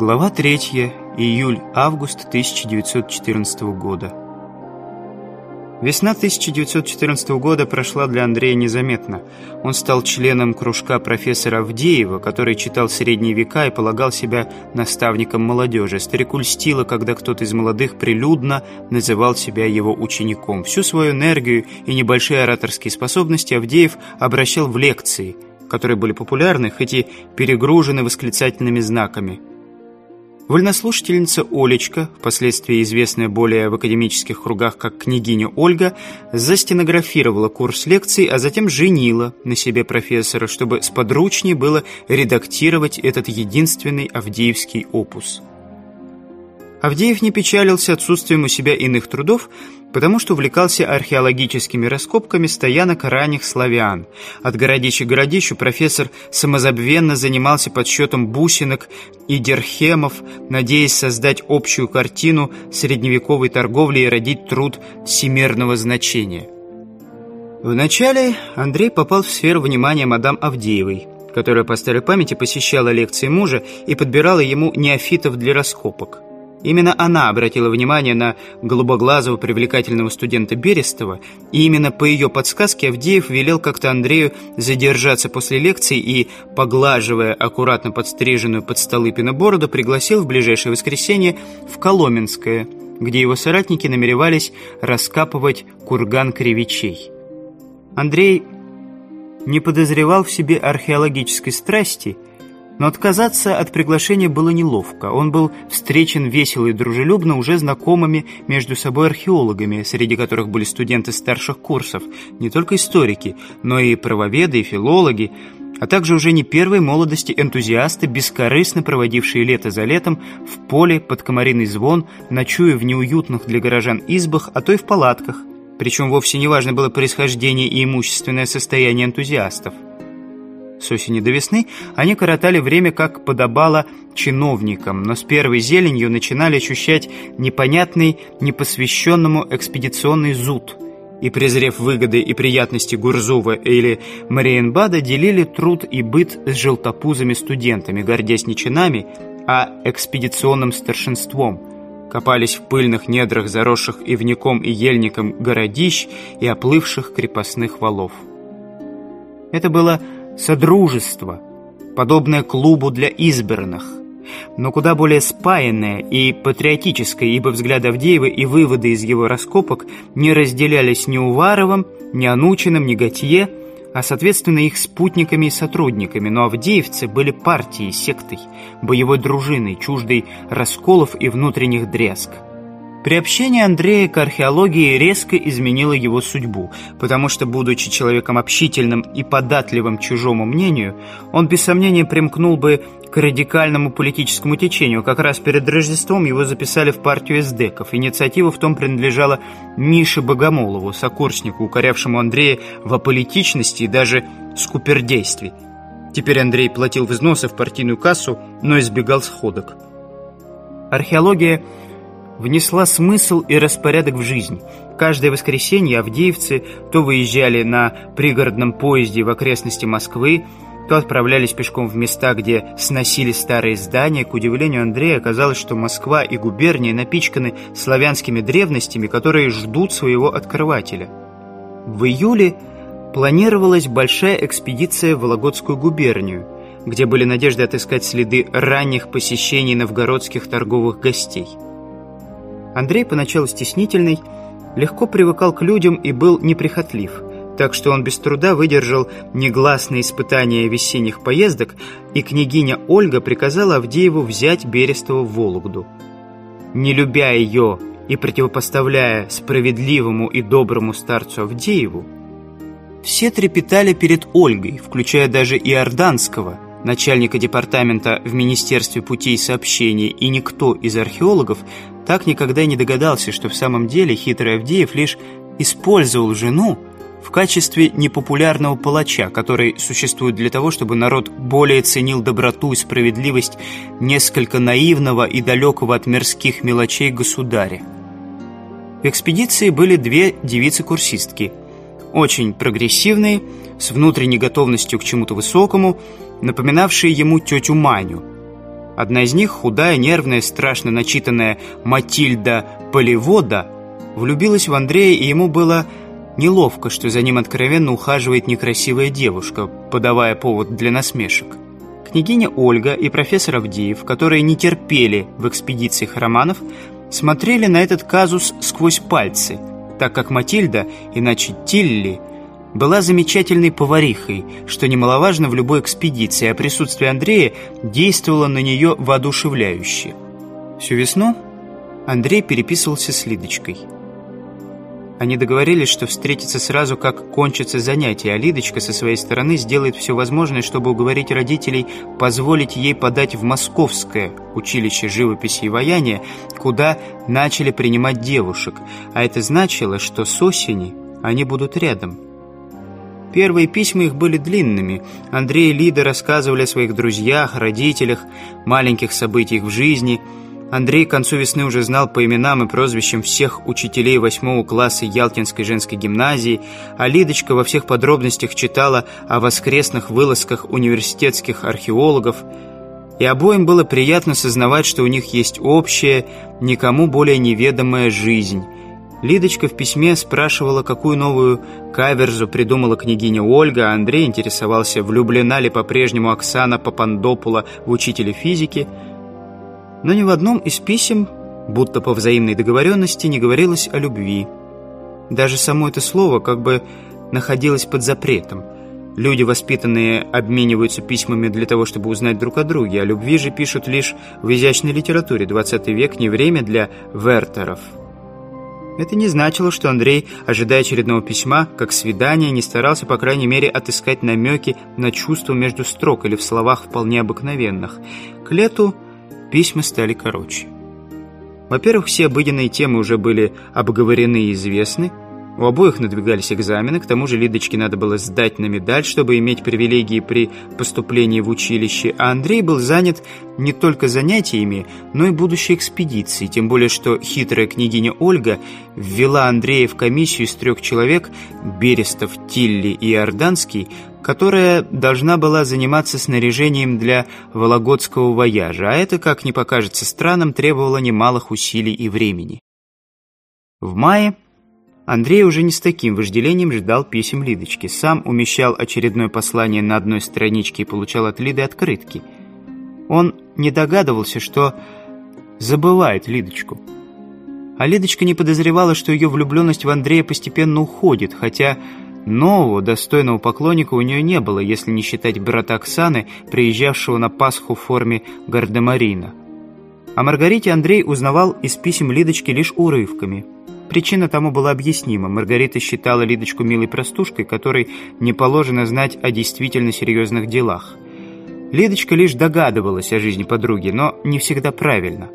Глава 3. Июль-август 1914 года. Весна 1914 года прошла для Андрея незаметно. Он стал членом кружка профессора Авдеева, который читал «Средние века» и полагал себя наставником молодежи. Старику льстило, когда кто-то из молодых прилюдно называл себя его учеником. Всю свою энергию и небольшие ораторские способности Авдеев обращал в лекции, которые были популярны, хоть и перегружены восклицательными знаками. Вольнослушательница Олечка, впоследствии известная более в академических кругах как княгиня Ольга, застенографировала курс лекций, а затем женила на себе профессора, чтобы сподручнее было редактировать этот единственный Авдеевский опус. Авдеев не печалился отсутствием у себя иных трудов, потому что увлекался археологическими раскопками стоянок ранних славян. От городища к городищу профессор самозабвенно занимался подсчетом бусинок и дерхемов, надеясь создать общую картину средневековой торговли и родить труд всемирного значения. Вначале Андрей попал в сферу внимания мадам Авдеевой, которая по старой памяти посещала лекции мужа и подбирала ему неофитов для раскопок. Именно она обратила внимание на голубоглазого привлекательного студента Берестова, и именно по ее подсказке Авдеев велел как-то Андрею задержаться после лекции и, поглаживая аккуратно подстриженную под Столыпина бороду, пригласил в ближайшее воскресенье в Коломенское, где его соратники намеревались раскапывать курган кривичей. Андрей не подозревал в себе археологической страсти – но отказаться от приглашения было неловко. Он был встречен весело и дружелюбно уже знакомыми между собой археологами, среди которых были студенты старших курсов, не только историки, но и правоведы и филологи, а также уже не первой молодости энтузиасты, бескорыстно проводившие лето за летом в поле под комариный звон, ночуя в неуютных для горожан избах, а то и в палатках. Причем вовсе не важно было происхождение и имущественное состояние энтузиастов. С осени до весны они коротали время, как подобало чиновникам, но с первой зеленью начинали ощущать непонятный, непосвященному экспедиционный зуд. И, презрев выгоды и приятности Гурзува или Мариенбада, делили труд и быт с желтопузами студентами, гордясь не чинами, а экспедиционным старшинством – копались в пыльных недрах заросших ивняком и ельником городищ и оплывших крепостных валов. Это было содружество, подобное клубу для избранных, но куда более спаянное и патриотическое, ибо взгляд Авдеева и выводы из его раскопок не разделялись ни Уваровым, ни Анучиным, ни Готье, а, соответственно, их спутниками и сотрудниками, но авдеевцы были партией, сектой, боевой дружиной, чуждой расколов и внутренних дрязг. Приобщение Андрея к археологии резко изменило его судьбу, потому что, будучи человеком общительным и податливым чужому мнению, он без сомнения примкнул бы к радикальному политическому течению. Как раз перед Рождеством его записали в партию эсдеков. Инициатива в том принадлежала Мише Богомолову, сокурснику, укорявшему Андрея в аполитичности и даже скупердействии. Теперь Андрей платил взносы в партийную кассу, но избегал сходок. Археология – внесла смысл и распорядок в жизнь. Каждое воскресенье авдеевцы то выезжали на пригородном поезде в окрестности Москвы, то отправлялись пешком в места, где сносили старые здания. К удивлению Андрея оказалось, что Москва и губерния напичканы славянскими древностями, которые ждут своего открывателя. В июле планировалась большая экспедиция в Вологодскую губернию, где были надежды отыскать следы ранних посещений новгородских торговых гостей. Андрей, поначалу стеснительный, легко привыкал к людям и был неприхотлив, так что он без труда выдержал негласные испытания весенних поездок, и княгиня Ольга приказала Авдееву взять Берестова в Вологду. Не любя ее и противопоставляя справедливому и доброму старцу Авдееву, все трепетали перед Ольгой, включая даже и Орданского – начальника департамента в Министерстве путей сообщений, и никто из археологов так никогда и не догадался, что в самом деле хитрый Авдеев лишь использовал жену в качестве непопулярного палача, который существует для того, чтобы народ более ценил доброту и справедливость несколько наивного и далекого от мирских мелочей государя. В экспедиции были две девицы-курсистки, очень прогрессивные, с внутренней готовностью к чему-то высокому, напоминавшие ему тетю Маню. Одна из них, худая, нервная, страшно начитанная Матильда Полевода, влюбилась в Андрея, и ему было неловко, что за ним откровенно ухаживает некрасивая девушка, подавая повод для насмешек. Княгиня Ольга и профессор Авдеев, которые не терпели в экспедициях романов, смотрели на этот казус сквозь пальцы, так как Матильда, иначе Тилли, была замечательной поварихой, что немаловажно в любой экспедиции, а присутствие Андрея действовало на нее воодушевляюще. Всю весну Андрей переписывался с Лидочкой. Они договорились, что встретятся сразу, как кончатся занятия, а Лидочка со своей стороны сделает все возможное, чтобы уговорить родителей позволить ей подать в Московское училище живописи и ваяния, куда начали принимать девушек. А это значило, что с осени они будут рядом – Первые письма их были длинными. Андрей и Лида рассказывали о своих друзьях, родителях, маленьких событиях в жизни. Андрей к концу весны уже знал по именам и прозвищам всех учителей восьмого класса Ялтинской женской гимназии, а Лидочка во всех подробностях читала о воскресных вылазках университетских археологов. И обоим было приятно сознавать, что у них есть общая, никому более неведомая жизнь – Лидочка в письме спрашивала, какую новую каверзу придумала княгиня Ольга, а Андрей интересовался, влюблена ли по-прежнему Оксана Папандопула в учителя физики. Но ни в одном из писем, будто по взаимной договоренности, не говорилось о любви. Даже само это слово как бы находилось под запретом. Люди, воспитанные, обмениваются письмами для того, чтобы узнать друг о друге, а любви же пишут лишь в изящной литературе. 20 век не время для вертеров. Это не значило, что Андрей, ожидая очередного письма, как свидания, не старался, по крайней мере, отыскать намеки на чувства между строк или в словах вполне обыкновенных. К лету письма стали короче. Во-первых, все обыденные темы уже были обговорены и известны, у обоих надвигались экзамены, к тому же Лидочке надо было сдать на медаль, чтобы иметь привилегии при поступлении в училище, а Андрей был занят не только занятиями, но и будущей экспедицией, тем более что хитрая княгиня Ольга ввела Андрея в комиссию из трех человек Берестов, Тилли и Орданский, которая должна была заниматься снаряжением для Вологодского вояжа, а это, как не покажется странным, требовало немалых усилий и времени. В мае Андрей уже не с таким вожделением ждал писем Лидочки. Сам умещал очередное послание на одной страничке и получал от Лиды открытки. Он не догадывался, что забывает Лидочку. А Лидочка не подозревала, что ее влюбленность в Андрея постепенно уходит, хотя нового достойного поклонника у нее не было, если не считать брата Оксаны, приезжавшего на Пасху в форме гардемарина. О Маргарите Андрей узнавал из писем Лидочки лишь урывками – Причина тому была объяснима. Маргарита считала Лидочку милой простушкой, которой не положено знать о действительно серьезных делах. Лидочка лишь догадывалась о жизни подруги, но не всегда правильно.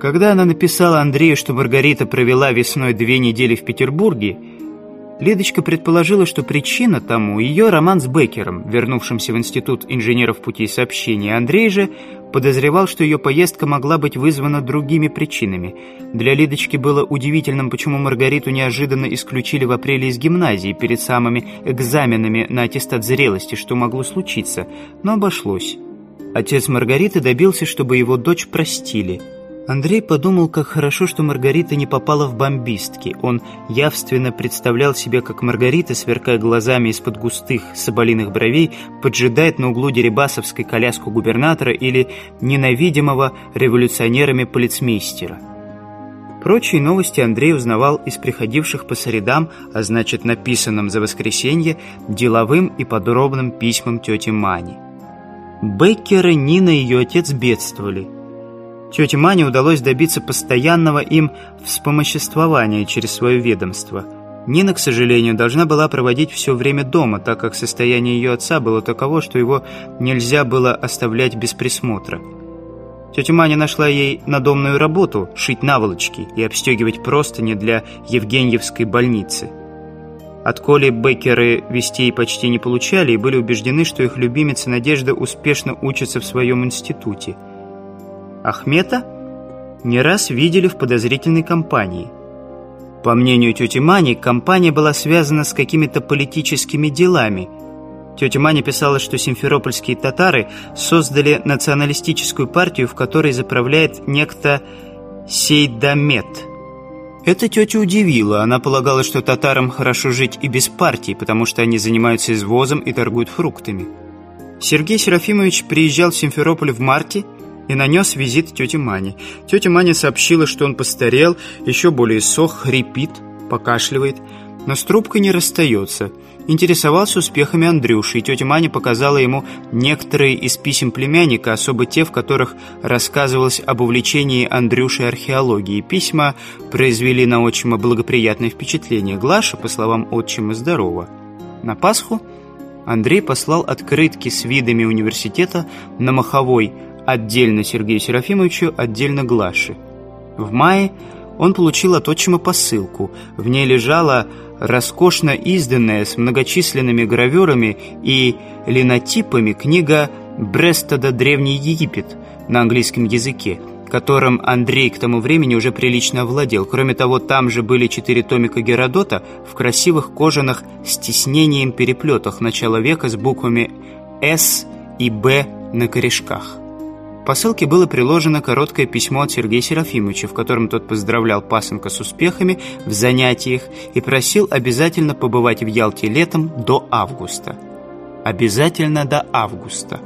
Когда она написала Андрею, что Маргарита провела весной две недели в Петербурге, Лидочка предположила, что причина тому ее роман с Беккером, вернувшимся в Институт инженеров путей сообщения. Андрей же подозревал, что ее поездка могла быть вызвана другими причинами. Для Лидочки было удивительным, почему Маргариту неожиданно исключили в апреле из гимназии перед самыми экзаменами на аттестат зрелости, что могло случиться, но обошлось. Отец Маргариты добился, чтобы его дочь простили – Андрей подумал, как хорошо, что Маргарита не попала в бомбистки. Он явственно представлял себе, как Маргарита, сверкая глазами из-под густых соболиных бровей, поджидает на углу Деребасовской коляску губернатора или ненавидимого революционерами полицмейстера. Прочие новости Андрей узнавал из приходивших по средам, а значит написанным за воскресенье, деловым и подробным письмам тети Мани. Беккеры Нина и ее отец бедствовали – Тете Мане удалось добиться постоянного им вспомоществования через свое ведомство. Нина, к сожалению, должна была проводить все время дома, так как состояние ее отца было таково, что его нельзя было оставлять без присмотра. Тетя Маня нашла ей надомную работу – шить наволочки и обстегивать простыни для Евгеньевской больницы. От Коли Беккеры вестей почти не получали и были убеждены, что их любимица Надежда успешно учится в своем институте – Ахмета не раз видели в подозрительной компании. По мнению тети Мани, компания была связана с какими-то политическими делами. Тетя Мани писала, что симферопольские татары создали националистическую партию, в которой заправляет некто Сейдамет. Это тетя удивила. Она полагала, что татарам хорошо жить и без партии, потому что они занимаются извозом и торгуют фруктами. Сергей Серафимович приезжал в Симферополь в марте – и нанес визит тете Мане. Тетя Маня сообщила, что он постарел, еще более сох, хрипит, покашливает, но с трубкой не расстается. Интересовался успехами Андрюши, и тетя Маня показала ему некоторые из писем племянника, особо те, в которых рассказывалось об увлечении Андрюши археологией. Письма произвели на отчима благоприятное впечатление. Глаша, по словам отчима, здорова. На Пасху Андрей послал открытки с видами университета на Маховой – Отдельно Сергею Серафимовичу, отдельно Глаше. В мае он получил от отчима посылку. В ней лежала роскошно изданная с многочисленными гравюрами и линотипами книга «Брестода. Древний Египет» на английском языке, которым Андрей к тому времени уже прилично овладел. Кроме того, там же были четыре томика Геродота в красивых кожаных с тиснением переплетах начала века с буквами «С» и «Б» на корешках посылке было приложено короткое письмо от Сергея Серафимовича, в котором тот поздравлял пасынка с успехами в занятиях и просил обязательно побывать в Ялте летом до августа. Обязательно до августа,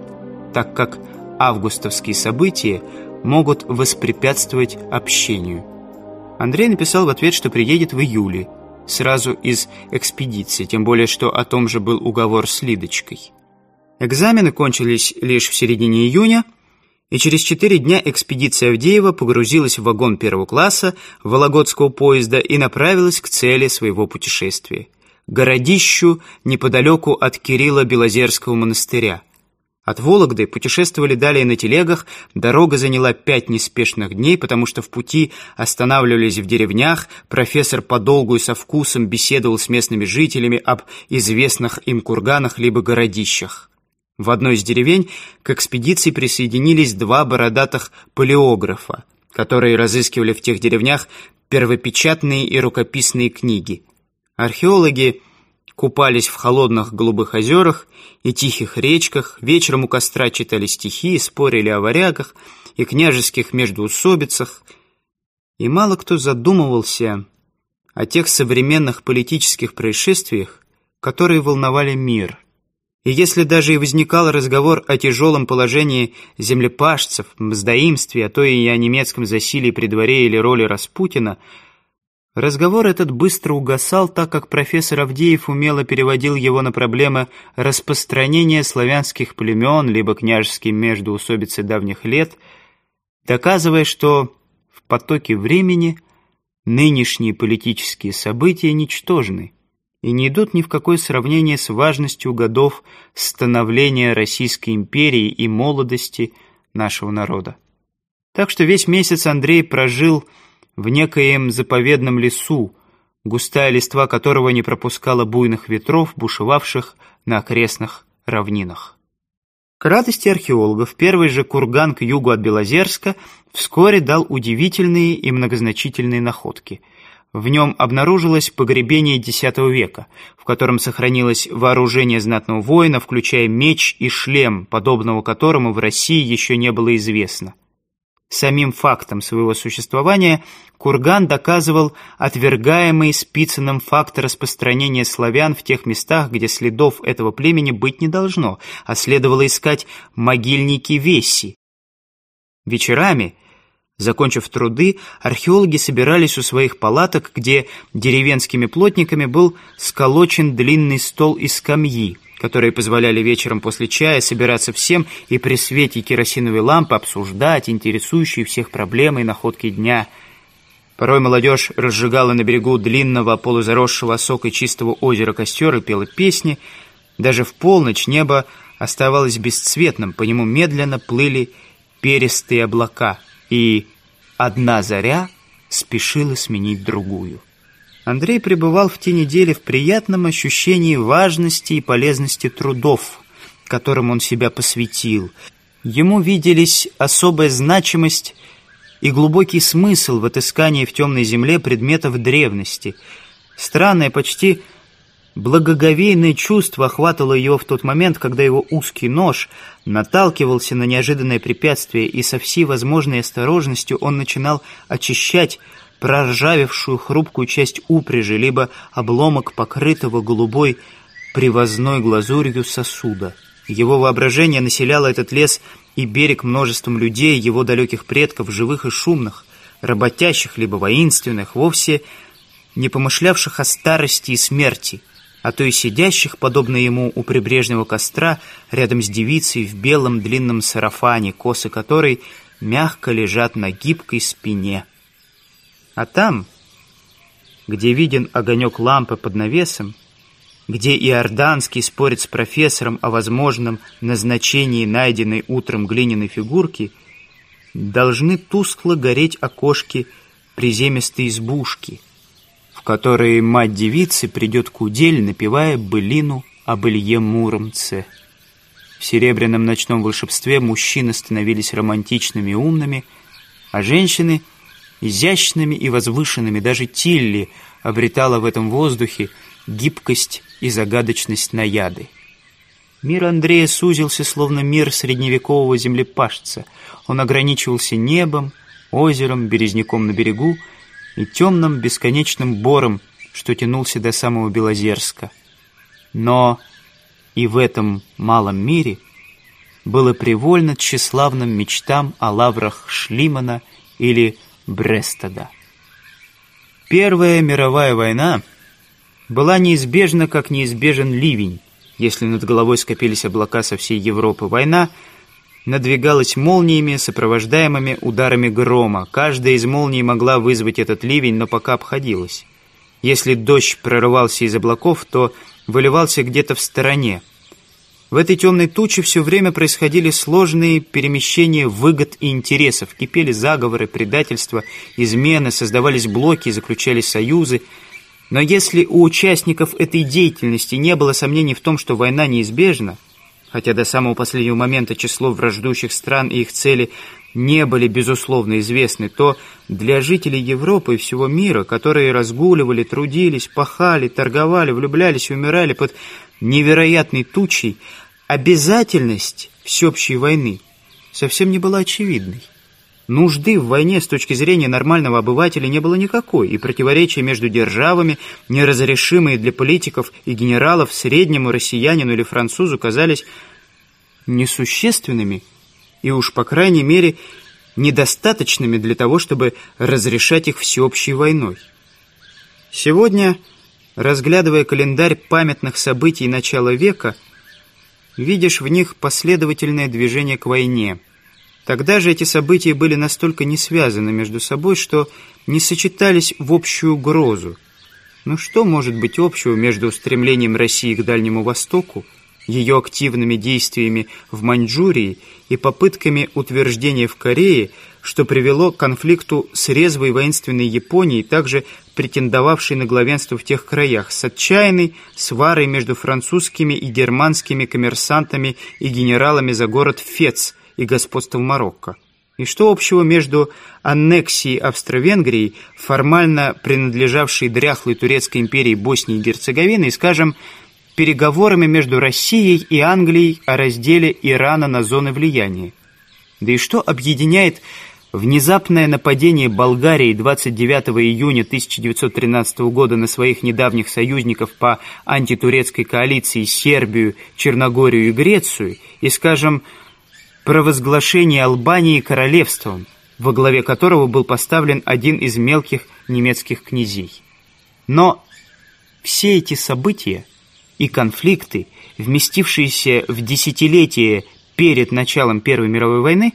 так как августовские события могут воспрепятствовать общению. Андрей написал в ответ, что приедет в июле, сразу из экспедиции, тем более, что о том же был уговор с Лидочкой. Экзамены кончились лишь в середине июня – и через четыре дня экспедиция Авдеева погрузилась в вагон первого класса Вологодского поезда и направилась к цели своего путешествия – городищу неподалеку от Кирилла Белозерского монастыря. От Вологды путешествовали далее на телегах, дорога заняла пять неспешных дней, потому что в пути останавливались в деревнях, профессор подолгу и со вкусом беседовал с местными жителями об известных им курганах либо городищах. В одной из деревень к экспедиции присоединились два бородатых палеографа, которые разыскивали в тех деревнях первопечатные и рукописные книги. Археологи купались в холодных голубых озерах и тихих речках, вечером у костра читали стихи, спорили о варягах и княжеских междуусобицах, И мало кто задумывался о тех современных политических происшествиях, которые волновали мир – и если даже и возникал разговор о тяжелом положении землепашцев, мздоимстве, а то и о немецком засилии при дворе или роли Распутина, разговор этот быстро угасал, так как профессор Авдеев умело переводил его на проблемы распространения славянских племен, либо княжеские междоусобицы давних лет, доказывая, что в потоке времени нынешние политические события ничтожны, и не идут ни в какое сравнение с важностью годов становления Российской империи и молодости нашего народа. Так что весь месяц Андрей прожил в некоем заповедном лесу, густая листва которого не пропускала буйных ветров, бушевавших на окрестных равнинах. К радости археологов первый же курган к югу от Белозерска вскоре дал удивительные и многозначительные находки – в нем обнаружилось погребение X века, в котором сохранилось вооружение знатного воина, включая меч и шлем, подобного которому в России еще не было известно. Самим фактом своего существования Курган доказывал отвергаемый Спицыным факт распространения славян в тех местах, где следов этого племени быть не должно, а следовало искать могильники Веси. Вечерами – Закончив труды, археологи собирались у своих палаток, где деревенскими плотниками был сколочен длинный стол и скамьи, которые позволяли вечером после чая собираться всем и при свете керосиновой лампы обсуждать интересующие всех проблемы и находки дня. Порой молодежь разжигала на берегу длинного полузаросшего осока чистого озера костер и пела песни. Даже в полночь небо оставалось бесцветным, по нему медленно плыли перистые облака — и одна заря спешила сменить другую. Андрей пребывал в те недели в приятном ощущении важности и полезности трудов, которым он себя посвятил. Ему виделись особая значимость и глубокий смысл в отыскании в темной земле предметов древности. Странное, почти Благоговейное чувство охватывало его в тот момент, когда его узкий нож наталкивался на неожиданное препятствие, и со всей возможной осторожностью он начинал очищать проржавевшую хрупкую часть упряжи, либо обломок покрытого голубой привозной глазурью сосуда. Его воображение населяло этот лес и берег множеством людей, его далеких предков, живых и шумных, работящих либо воинственных, вовсе не помышлявших о старости и смерти – а то и сидящих, подобно ему, у прибрежного костра, рядом с девицей в белом длинном сарафане, косы которой мягко лежат на гибкой спине. А там, где виден огонек лампы под навесом, где Иорданский спорит с профессором о возможном назначении найденной утром глиняной фигурки, должны тускло гореть окошки приземистой избушки — которой мать девицы придет к удель, напевая былину о Илье Муромце. В серебряном ночном волшебстве мужчины становились романтичными и умными, а женщины — изящными и возвышенными. Даже Тилли обретала в этом воздухе гибкость и загадочность наяды. Мир Андрея сузился, словно мир средневекового землепашца. Он ограничивался небом, озером, березняком на берегу — и темным бесконечным бором, что тянулся до самого Белозерска. Но и в этом малом мире было привольно тщеславным мечтам о лаврах Шлимана или Брестеда. Первая мировая война была неизбежна, как неизбежен ливень, если над головой скопились облака со всей Европы. Война — надвигалась молниями, сопровождаемыми ударами грома. Каждая из молний могла вызвать этот ливень, но пока обходилась. Если дождь прорывался из облаков, то выливался где-то в стороне. В этой темной туче все время происходили сложные перемещения выгод и интересов. Кипели заговоры, предательства, измены, создавались блоки, заключались союзы. Но если у участников этой деятельности не было сомнений в том, что война неизбежна, Хотя до самого последнего момента число враждующих стран и их цели не были, безусловно, известны, то для жителей Европы и всего мира, которые разгуливали, трудились, пахали, торговали, влюблялись и умирали под невероятной тучей, обязательность всеобщей войны совсем не была очевидной. Нужды в войне с точки зрения нормального обывателя не было никакой, и противоречия между державами, неразрешимые для политиков и генералов, среднему россиянину или французу казались несущественными и уж, по крайней мере, недостаточными для того, чтобы разрешать их всеобщей войной. Сегодня, разглядывая календарь памятных событий начала века, видишь в них последовательное движение к войне – Тогда же эти события были настолько не связаны между собой, что не сочетались в общую угрозу. Но что может быть общего между устремлением России к Дальнему Востоку, ее активными действиями в Маньчжурии и попытками утверждения в Корее, что привело к конфликту с резвой воинственной Японией, также претендовавшей на главенство в тех краях, с отчаянной сварой между французскими и германскими коммерсантами и генералами за город Фец – и господством Марокко. И что общего между аннексией Австро-Венгрии, формально принадлежавшей дряхлой Турецкой империи Боснии и Герцеговины, и, скажем, переговорами между Россией и Англией о разделе Ирана на зоны влияния? Да и что объединяет внезапное нападение Болгарии 29 июня 1913 года на своих недавних союзников по антитурецкой коалиции Сербию, Черногорию и Грецию и, скажем, провозглашение Албании королевством, во главе которого был поставлен один из мелких немецких князей. Но все эти события и конфликты, вместившиеся в десятилетие перед началом Первой мировой войны,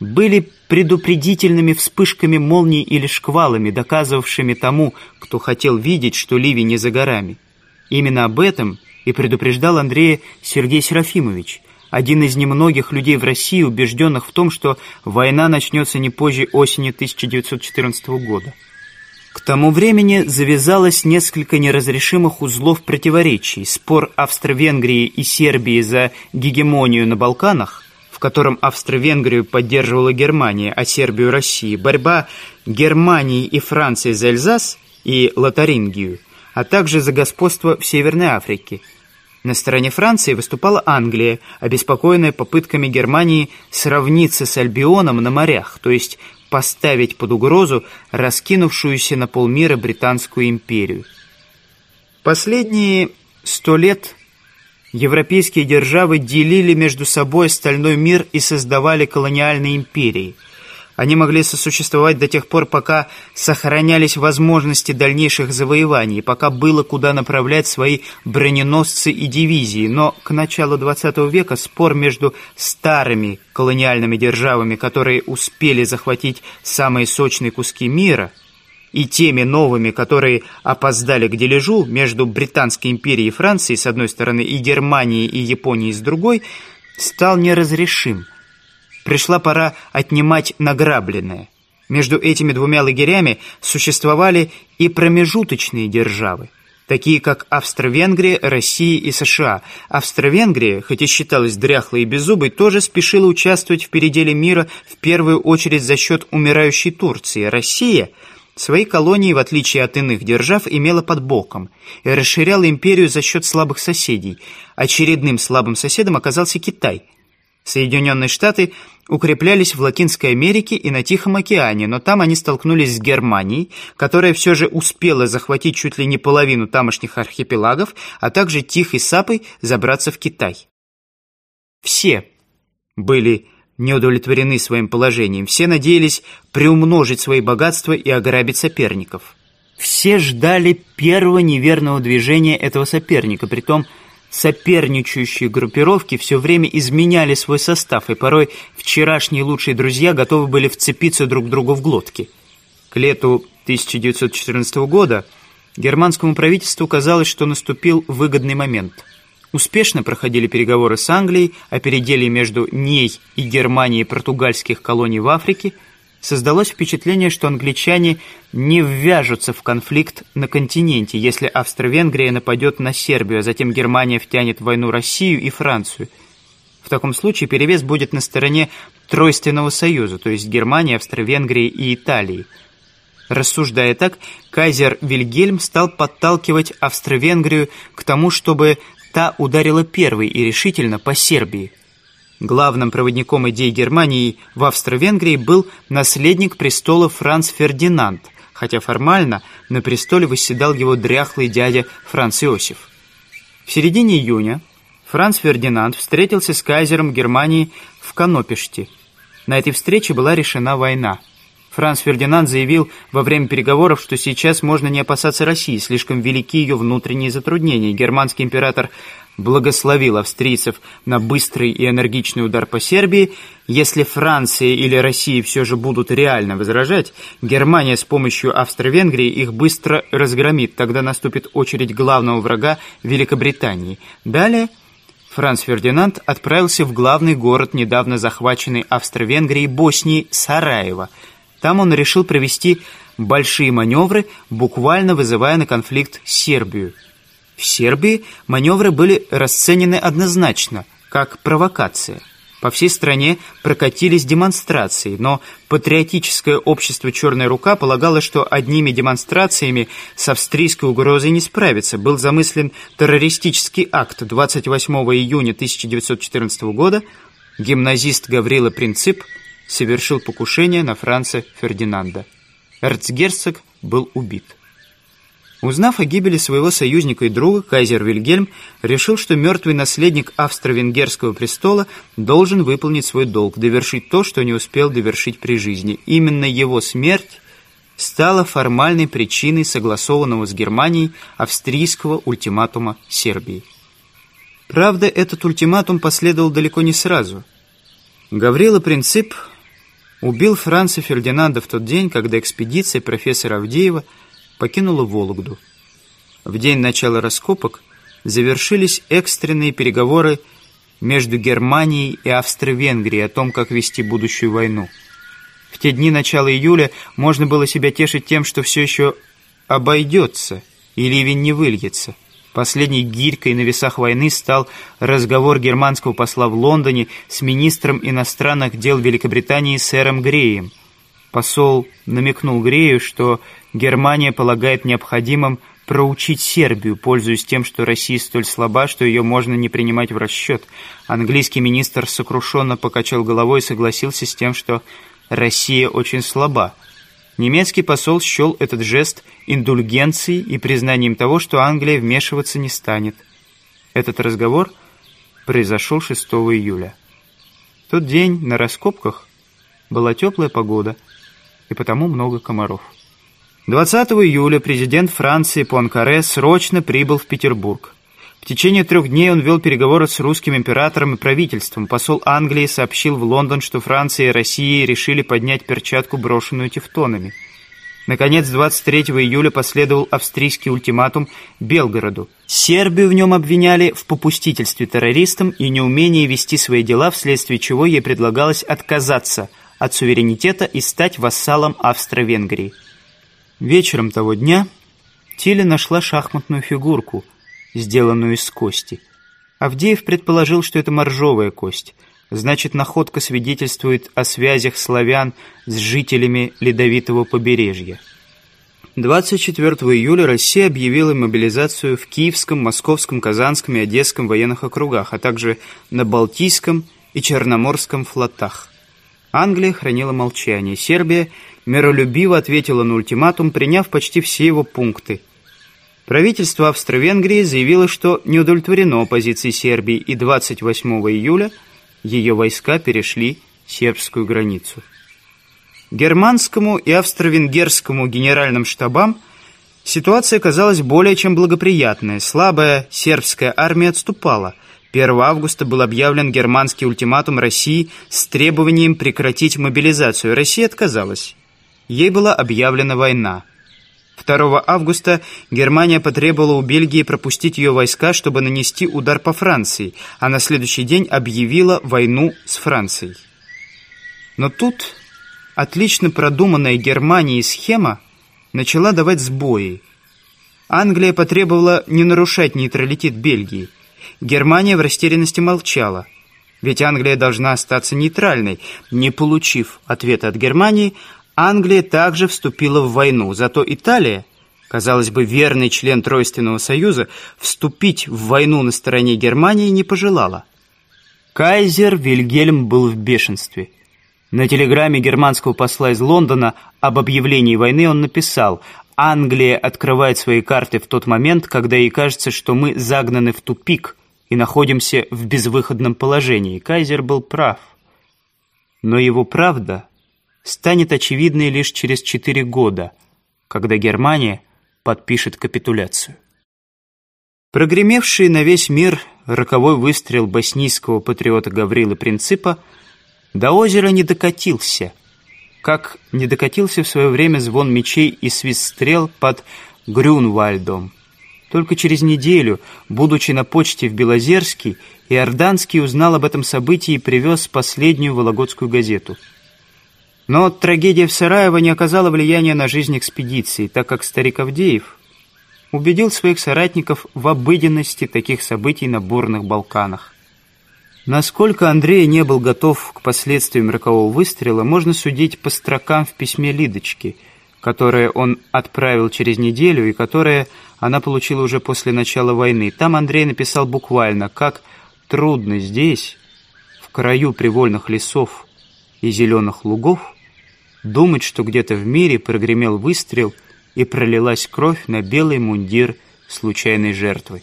были предупредительными вспышками молний или шквалами, доказывавшими тому, кто хотел видеть, что Ливий не за горами. Именно об этом и предупреждал Андрея Сергей Серафимович – один из немногих людей в России, убежденных в том, что война начнется не позже осени 1914 года. К тому времени завязалось несколько неразрешимых узлов противоречий. Спор Австро-Венгрии и Сербии за гегемонию на Балканах, в котором Австро-Венгрию поддерживала Германия, а Сербию – Россия, борьба Германии и Франции за Эльзас и Лотарингию, а также за господство в Северной Африке – на стороне Франции выступала Англия, обеспокоенная попытками Германии сравниться с Альбионом на морях, то есть поставить под угрозу раскинувшуюся на полмира Британскую империю. Последние сто лет европейские державы делили между собой стальной мир и создавали колониальные империи – они могли сосуществовать до тех пор, пока сохранялись возможности дальнейших завоеваний, пока было куда направлять свои броненосцы и дивизии. Но к началу XX века спор между старыми колониальными державами, которые успели захватить самые сочные куски мира, и теми новыми, которые опоздали к дележу между Британской империей и Францией с одной стороны и Германией и Японией с другой, стал неразрешим пришла пора отнимать награбленное. Между этими двумя лагерями существовали и промежуточные державы, такие как Австро-Венгрия, Россия и США. Австро-Венгрия, хоть и считалась дряхлой и беззубой, тоже спешила участвовать в переделе мира в первую очередь за счет умирающей Турции. Россия... Свои колонии, в отличие от иных держав, имела под боком и расширяла империю за счет слабых соседей. Очередным слабым соседом оказался Китай – Соединенные Штаты укреплялись в Латинской Америке и на Тихом океане, но там они столкнулись с Германией, которая все же успела захватить чуть ли не половину тамошних архипелагов, а также Тихой Сапой забраться в Китай. Все были неудовлетворены своим положением, все надеялись приумножить свои богатства и ограбить соперников. Все ждали первого неверного движения этого соперника, при том, что соперничающие группировки все время изменяли свой состав, и порой вчерашние лучшие друзья готовы были вцепиться друг другу в глотки. К лету 1914 года германскому правительству казалось, что наступил выгодный момент. Успешно проходили переговоры с Англией о переделе между ней и Германией португальских колоний в Африке – Создалось впечатление, что англичане не ввяжутся в конфликт на континенте, если Австро-Венгрия нападет на Сербию, а затем Германия втянет в войну Россию и Францию. В таком случае перевес будет на стороне Тройственного Союза, то есть Германии, Австро-Венгрии и Италии. Рассуждая так, кайзер Вильгельм стал подталкивать Австро-Венгрию к тому, чтобы та ударила первой и решительно по Сербии – Главным проводником идей Германии в Австро-Венгрии был наследник престола Франц Фердинанд, хотя формально на престоле восседал его дряхлый дядя Франц Иосиф. В середине июня Франц Фердинанд встретился с кайзером Германии в Канопиште. На этой встрече была решена война. Франц Фердинанд заявил во время переговоров, что сейчас можно не опасаться России, слишком велики ее внутренние затруднения. Германский император благословил австрийцев на быстрый и энергичный удар по Сербии, если Франция или Россия все же будут реально возражать, Германия с помощью Австро-Венгрии их быстро разгромит. Тогда наступит очередь главного врага Великобритании. Далее Франц Фердинанд отправился в главный город, недавно захваченный Австро-Венгрией Боснии, Сараево. Там он решил провести большие маневры, буквально вызывая на конфликт Сербию. В Сербии маневры были расценены однозначно, как провокация. По всей стране прокатились демонстрации, но патриотическое общество «Черная рука» полагало, что одними демонстрациями с австрийской угрозой не справится. Был замыслен террористический акт 28 июня 1914 года. Гимназист Гаврила Принцип совершил покушение на Франца Фердинанда. Эрцгерцог был убит. Узнав о гибели своего союзника и друга, кайзер Вильгельм решил, что мертвый наследник австро-венгерского престола должен выполнить свой долг, довершить то, что не успел довершить при жизни. Именно его смерть стала формальной причиной согласованного с Германией австрийского ультиматума Сербии. Правда, этот ультиматум последовал далеко не сразу. Гаврила Принцип убил Франца Фердинанда в тот день, когда экспедиция профессора Авдеева – покинула Вологду. В день начала раскопок завершились экстренные переговоры между Германией и Австро-Венгрией о том, как вести будущую войну. В те дни начала июля можно было себя тешить тем, что все еще обойдется и ливень не выльется. Последней гирькой на весах войны стал разговор германского посла в Лондоне с министром иностранных дел Великобритании сэром Греем. Посол намекнул Грею, что Германия полагает необходимым проучить Сербию, пользуясь тем, что Россия столь слаба, что ее можно не принимать в расчет. Английский министр сокрушенно покачал головой и согласился с тем, что Россия очень слаба. Немецкий посол счел этот жест индульгенцией и признанием того, что Англия вмешиваться не станет. Этот разговор произошел 6 июля. В тот день на раскопках была теплая погода, и потому много комаров. 20 июля президент Франции Пуанкаре срочно прибыл в Петербург. В течение трех дней он вел переговоры с русским императором и правительством. Посол Англии сообщил в Лондон, что Франция и Россия решили поднять перчатку, брошенную тевтонами. Наконец, 23 июля последовал австрийский ультиматум Белгороду. Сербию в нем обвиняли в попустительстве террористам и неумении вести свои дела, вследствие чего ей предлагалось отказаться от суверенитета и стать вассалом Австро-Венгрии. Вечером того дня Тиля нашла шахматную фигурку, сделанную из кости. Авдеев предположил, что это моржовая кость. Значит, находка свидетельствует о связях славян с жителями ледовитого побережья. 24 июля Россия объявила мобилизацию в Киевском, Московском, Казанском и Одесском военных округах, а также на Балтийском и Черноморском флотах. Англия хранила молчание, Сербия – миролюбиво ответила на ультиматум, приняв почти все его пункты. Правительство Австро-Венгрии заявило, что не удовлетворено позиции Сербии, и 28 июля ее войска перешли сербскую границу. Германскому и австро-венгерскому генеральным штабам ситуация казалась более чем благоприятной. Слабая сербская армия отступала. 1 августа был объявлен германский ультиматум России с требованием прекратить мобилизацию. Россия отказалась. Ей была объявлена война. 2 августа Германия потребовала у Бельгии пропустить ее войска, чтобы нанести удар по Франции, а на следующий день объявила войну с Францией. Но тут отлично продуманная Германией схема начала давать сбои. Англия потребовала не нарушать нейтралитет Бельгии. Германия в растерянности молчала. Ведь Англия должна остаться нейтральной. Не получив ответа от Германии, Англия также вступила в войну, зато Италия, казалось бы, верный член Тройственного союза, вступить в войну на стороне Германии не пожелала. Кайзер Вильгельм был в бешенстве. На телеграмме германского посла из Лондона об объявлении войны он написал «Англия открывает свои карты в тот момент, когда ей кажется, что мы загнаны в тупик и находимся в безвыходном положении». Кайзер был прав. Но его правда – станет очевидной лишь через 4 года, когда Германия подпишет капитуляцию. Прогремевший на весь мир роковой выстрел боснийского патриота Гаврилы Принципа до озера не докатился, как не докатился в свое время звон мечей и свист стрел под Грюнвальдом. Только через неделю, будучи на почте в Белозерске, Иорданский узнал об этом событии и привез последнюю Вологодскую газету – но трагедия в Сараево не оказала влияния на жизнь экспедиции, так как старик Авдеев убедил своих соратников в обыденности таких событий на бурных Балканах. Насколько Андрей не был готов к последствиям рокового выстрела, можно судить по строкам в письме Лидочки, которое он отправил через неделю и которое она получила уже после начала войны. Там Андрей написал буквально, как «трудно здесь, в краю привольных лесов и зеленых лугов, думать, что где-то в мире прогремел выстрел и пролилась кровь на белый мундир случайной жертвы.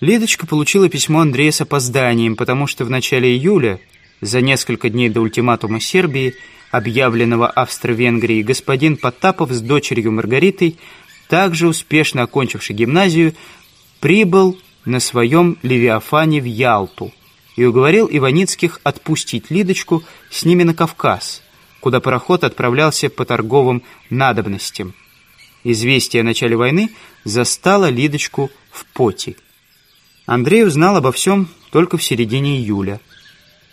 Лидочка получила письмо Андрея с опозданием, потому что в начале июля, за несколько дней до ультиматума Сербии, объявленного Австро-Венгрией, господин Потапов с дочерью Маргаритой, также успешно окончивший гимназию, прибыл на своем Левиафане в Ялту и уговорил Иваницких отпустить Лидочку с ними на Кавказ – куда пароход отправлялся по торговым надобностям. Известие о начале войны застало Лидочку в поте. Андрей узнал обо всем только в середине июля.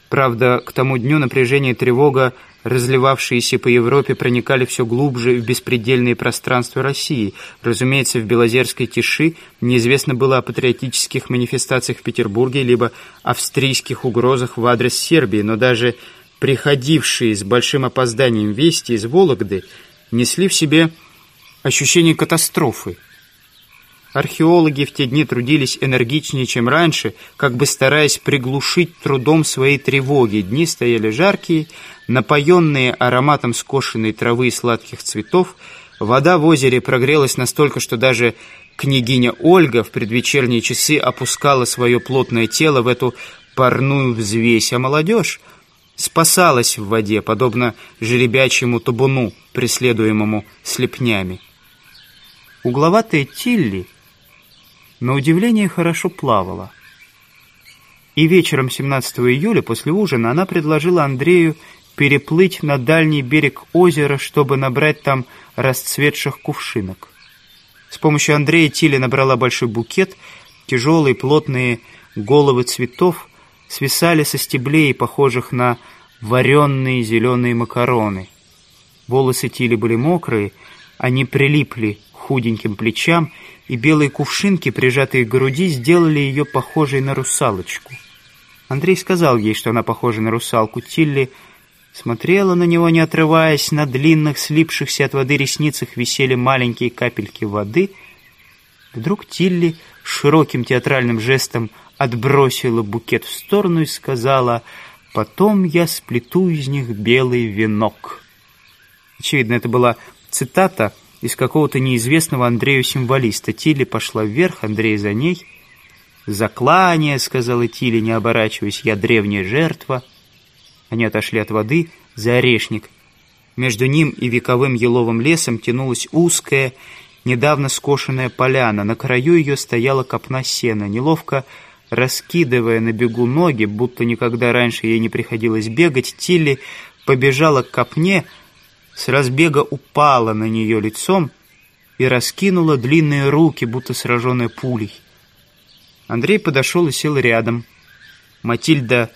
Правда, к тому дню напряжение и тревога, разливавшиеся по Европе, проникали все глубже в беспредельные пространства России. Разумеется, в Белозерской тиши неизвестно было о патриотических манифестациях в Петербурге либо австрийских угрозах в адрес Сербии, но даже приходившие с большим опозданием вести из Вологды, несли в себе ощущение катастрофы. Археологи в те дни трудились энергичнее, чем раньше, как бы стараясь приглушить трудом свои тревоги. Дни стояли жаркие, напоенные ароматом скошенной травы и сладких цветов. Вода в озере прогрелась настолько, что даже княгиня Ольга в предвечерние часы опускала свое плотное тело в эту парную взвесь, а молодежь спасалась в воде, подобно жеребячему табуну, преследуемому слепнями. Угловатая Тилли, на удивление, хорошо плавала. И вечером 17 июля после ужина она предложила Андрею переплыть на дальний берег озера, чтобы набрать там расцветших кувшинок. С помощью Андрея Тилли набрала большой букет, тяжелые плотные головы цветов, свисали со стеблей, похожих на вареные зеленые макароны. Волосы Тили были мокрые, они прилипли к худеньким плечам, и белые кувшинки, прижатые к груди, сделали ее похожей на русалочку. Андрей сказал ей, что она похожа на русалку. Тилли смотрела на него, не отрываясь, на длинных, слипшихся от воды ресницах висели маленькие капельки воды. Вдруг Тилли широким театральным жестом отбросила букет в сторону и сказала, «Потом я сплету из них белый венок». Очевидно, это была цитата из какого-то неизвестного Андрею символиста. Тили пошла вверх, Андрей за ней. «Заклание», — сказала Тили, не оборачиваясь, — «я древняя жертва». Они отошли от воды за орешник. Между ним и вековым еловым лесом тянулась узкая, недавно скошенная поляна. На краю ее стояла копна сена. Неловко Раскидывая на бегу ноги, будто никогда раньше ей не приходилось бегать, Тилли побежала к копне, с разбега упала на нее лицом и раскинула длинные руки, будто сраженная пулей. Андрей подошел и сел рядом. Матильда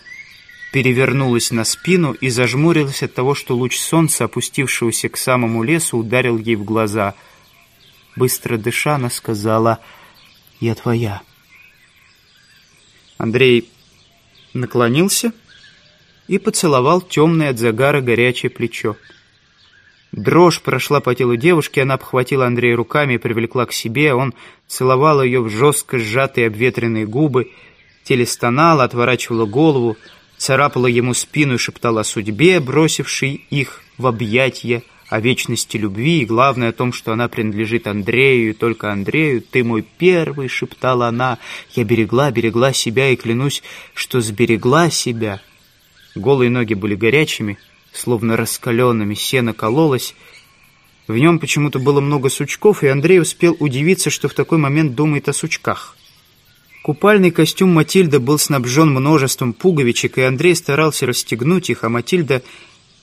перевернулась на спину и зажмурилась от того, что луч солнца, опустившегося к самому лесу, ударил ей в глаза. Быстро дыша, она сказала «Я твоя». Андрей наклонился и поцеловал темное от загара горячее плечо. Дрожь прошла по телу девушки, она обхватила Андрея руками и привлекла к себе. Он целовал ее в жестко сжатые обветренные губы, телестонала, отворачивала голову, царапала ему спину и шептала о судьбе, бросившей их в объятья о вечности любви и, главное, о том, что она принадлежит Андрею и только Андрею. «Ты мой первый!» — шептала она. «Я берегла, берегла себя и клянусь, что сберегла себя». Голые ноги были горячими, словно раскаленными, сено кололось. В нем почему-то было много сучков, и Андрей успел удивиться, что в такой момент думает о сучках. Купальный костюм Матильда был снабжен множеством пуговичек, и Андрей старался расстегнуть их, а Матильда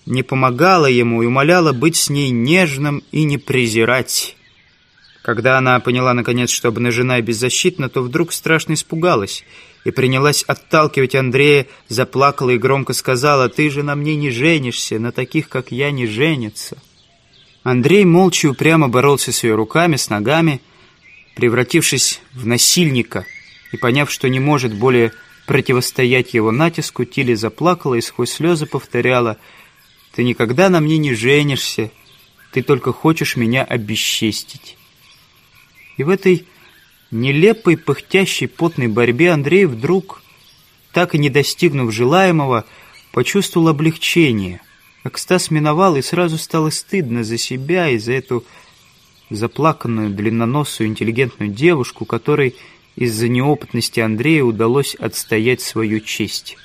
не помогала ему и умоляла быть с ней нежным и не презирать. Когда она поняла, наконец, что обнажена и беззащитна, то вдруг страшно испугалась и принялась отталкивать Андрея, заплакала и громко сказала, «Ты же на мне не женишься, на таких, как я, не женится». Андрей молча и упрямо боролся с ее руками, с ногами, превратившись в насильника, и, поняв, что не может более противостоять его натиску, Тилли заплакала и сквозь слезы повторяла — ты никогда на мне не женишься, ты только хочешь меня обесчестить. И в этой нелепой, пыхтящей, потной борьбе Андрей вдруг, так и не достигнув желаемого, почувствовал облегчение. Экстаз миновал, и сразу стало стыдно за себя и за эту заплаканную, длинноносую, интеллигентную девушку, которой из-за неопытности Андрея удалось отстоять свою честь.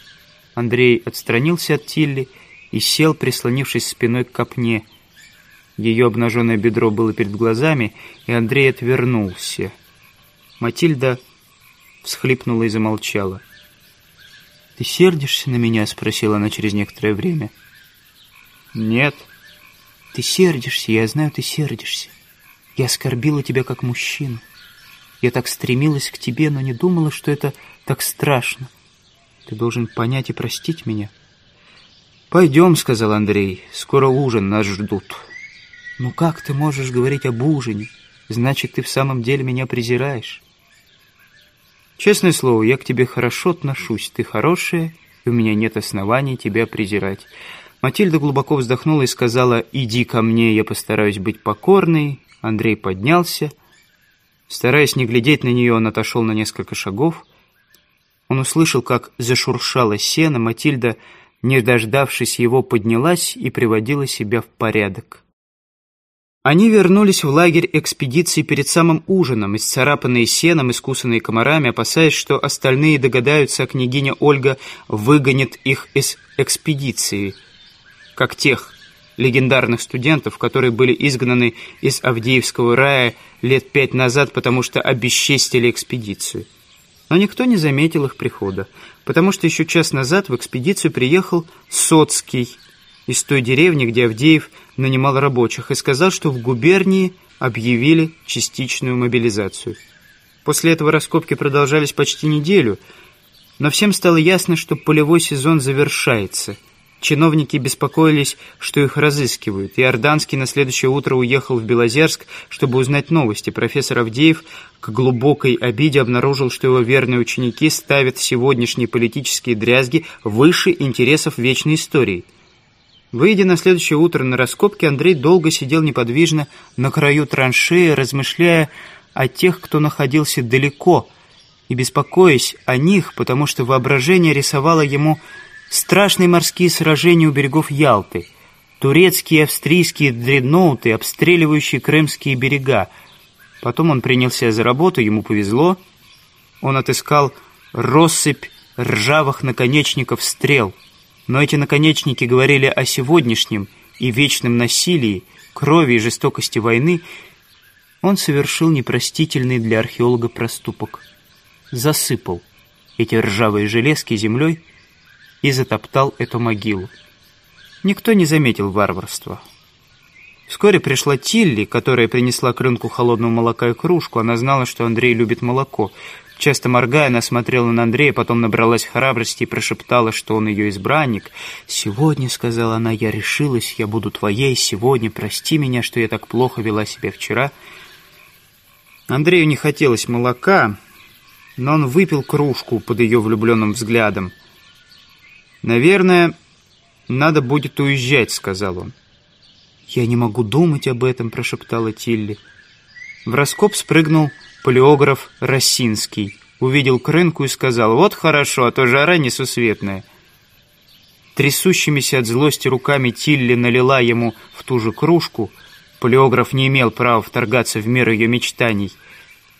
Андрей отстранился от Тилли и сел, прислонившись спиной к копне. Ее обнаженное бедро было перед глазами, и Андрей отвернулся. Матильда всхлипнула и замолчала. «Ты сердишься на меня?» — спросила она через некоторое время. «Нет». «Ты сердишься, я знаю, ты сердишься. Я оскорбила тебя как мужчину. Я так стремилась к тебе, но не думала, что это так страшно. Ты должен понять и простить меня». «Пойдем», — сказал Андрей, — «скоро ужин нас ждут». «Ну как ты можешь говорить об ужине? Значит, ты в самом деле меня презираешь». «Честное слово, я к тебе хорошо отношусь, ты хорошая, и у меня нет оснований тебя презирать». Матильда глубоко вздохнула и сказала «Иди ко мне, я постараюсь быть покорной». Андрей поднялся. Стараясь не глядеть на нее, он отошел на несколько шагов. Он услышал, как зашуршало сено. Матильда не дождавшись его, поднялась и приводила себя в порядок. Они вернулись в лагерь экспедиции перед самым ужином, исцарапанные сеном, искусанные комарами, опасаясь, что остальные догадаются, а княгиня Ольга выгонит их из экспедиции, как тех легендарных студентов, которые были изгнаны из Авдеевского рая лет пять назад, потому что обесчестили экспедицию. Но никто не заметил их прихода потому что еще час назад в экспедицию приехал Соцкий из той деревни, где Авдеев нанимал рабочих, и сказал, что в губернии объявили частичную мобилизацию. После этого раскопки продолжались почти неделю, но всем стало ясно, что полевой сезон завершается – Чиновники беспокоились, что их разыскивают. Иорданский на следующее утро уехал в Белозерск, чтобы узнать новости. Профессор Авдеев к глубокой обиде обнаружил, что его верные ученики ставят сегодняшние политические дрязги выше интересов вечной истории. Выйдя на следующее утро на раскопки, Андрей долго сидел неподвижно на краю траншеи, размышляя о тех, кто находился далеко, и беспокоясь о них, потому что воображение рисовало ему страшные морские сражения у берегов Ялты, турецкие и австрийские дредноуты, обстреливающие крымские берега. Потом он принялся за работу, ему повезло. Он отыскал россыпь ржавых наконечников стрел. Но эти наконечники говорили о сегодняшнем и вечном насилии, крови и жестокости войны. Он совершил непростительный для археолога проступок. Засыпал эти ржавые железки землей, и затоптал эту могилу. Никто не заметил варварства. Вскоре пришла Тилли, которая принесла к рынку холодного молока и кружку. Она знала, что Андрей любит молоко. Часто моргая, она смотрела на Андрея, потом набралась храбрости и прошептала, что он ее избранник. «Сегодня», — сказала она, — «я решилась, я буду твоей сегодня. Прости меня, что я так плохо вела себя вчера». Андрею не хотелось молока, но он выпил кружку под ее влюбленным взглядом. «Наверное, надо будет уезжать», — сказал он. «Я не могу думать об этом», — прошептала Тилли. В раскоп спрыгнул полиограф Росинский, увидел к и сказал, «Вот хорошо, а то жара несусветная». Трясущимися от злости руками Тилли налила ему в ту же кружку. Полиограф не имел права вторгаться в мир ее мечтаний.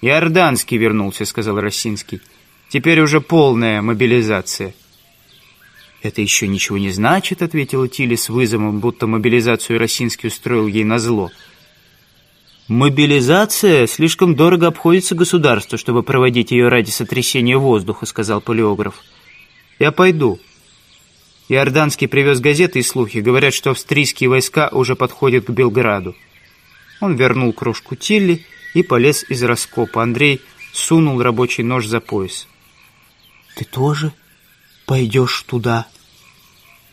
«Иорданский вернулся», — сказал Росинский. «Теперь уже полная мобилизация». «Это еще ничего не значит», — ответила Тилли с вызовом, будто мобилизацию Росинский устроил ей на зло. «Мобилизация слишком дорого обходится государству, чтобы проводить ее ради сотрясения воздуха», — сказал полиограф. «Я пойду». Иорданский привез газеты и слухи. Говорят, что австрийские войска уже подходят к Белграду. Он вернул крошку Тилли и полез из раскопа. Андрей сунул рабочий нож за пояс. «Ты тоже?» пойдешь туда?»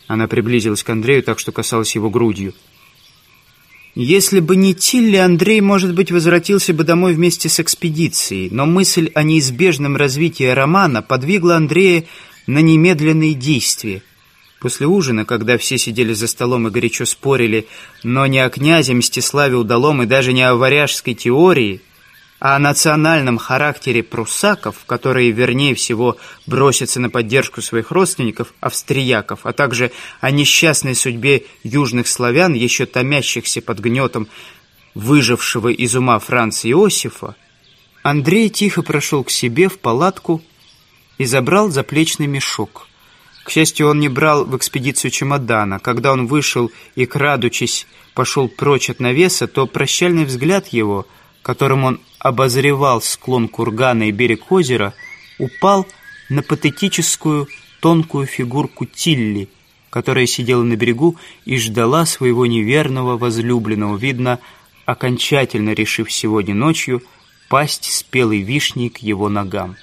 Она приблизилась к Андрею так, что касалась его грудью. Если бы не Тилли, Андрей, может быть, возвратился бы домой вместе с экспедицией, но мысль о неизбежном развитии романа подвигла Андрея на немедленные действия. После ужина, когда все сидели за столом и горячо спорили, но не о князе Мстиславе Удалом и даже не о варяжской теории, о национальном характере пруссаков, которые, вернее всего, бросятся на поддержку своих родственников, австрияков, а также о несчастной судьбе южных славян, еще томящихся под гнетом выжившего из ума Франца Иосифа, Андрей тихо прошел к себе в палатку и забрал заплечный мешок. К счастью, он не брал в экспедицию чемодана. Когда он вышел и, крадучись, пошел прочь от навеса, то прощальный взгляд его, которым он обозревал склон кургана и берег озера, упал на патетическую тонкую фигурку Тилли, которая сидела на берегу и ждала своего неверного возлюбленного, видно, окончательно решив сегодня ночью пасть спелой вишней к его ногам.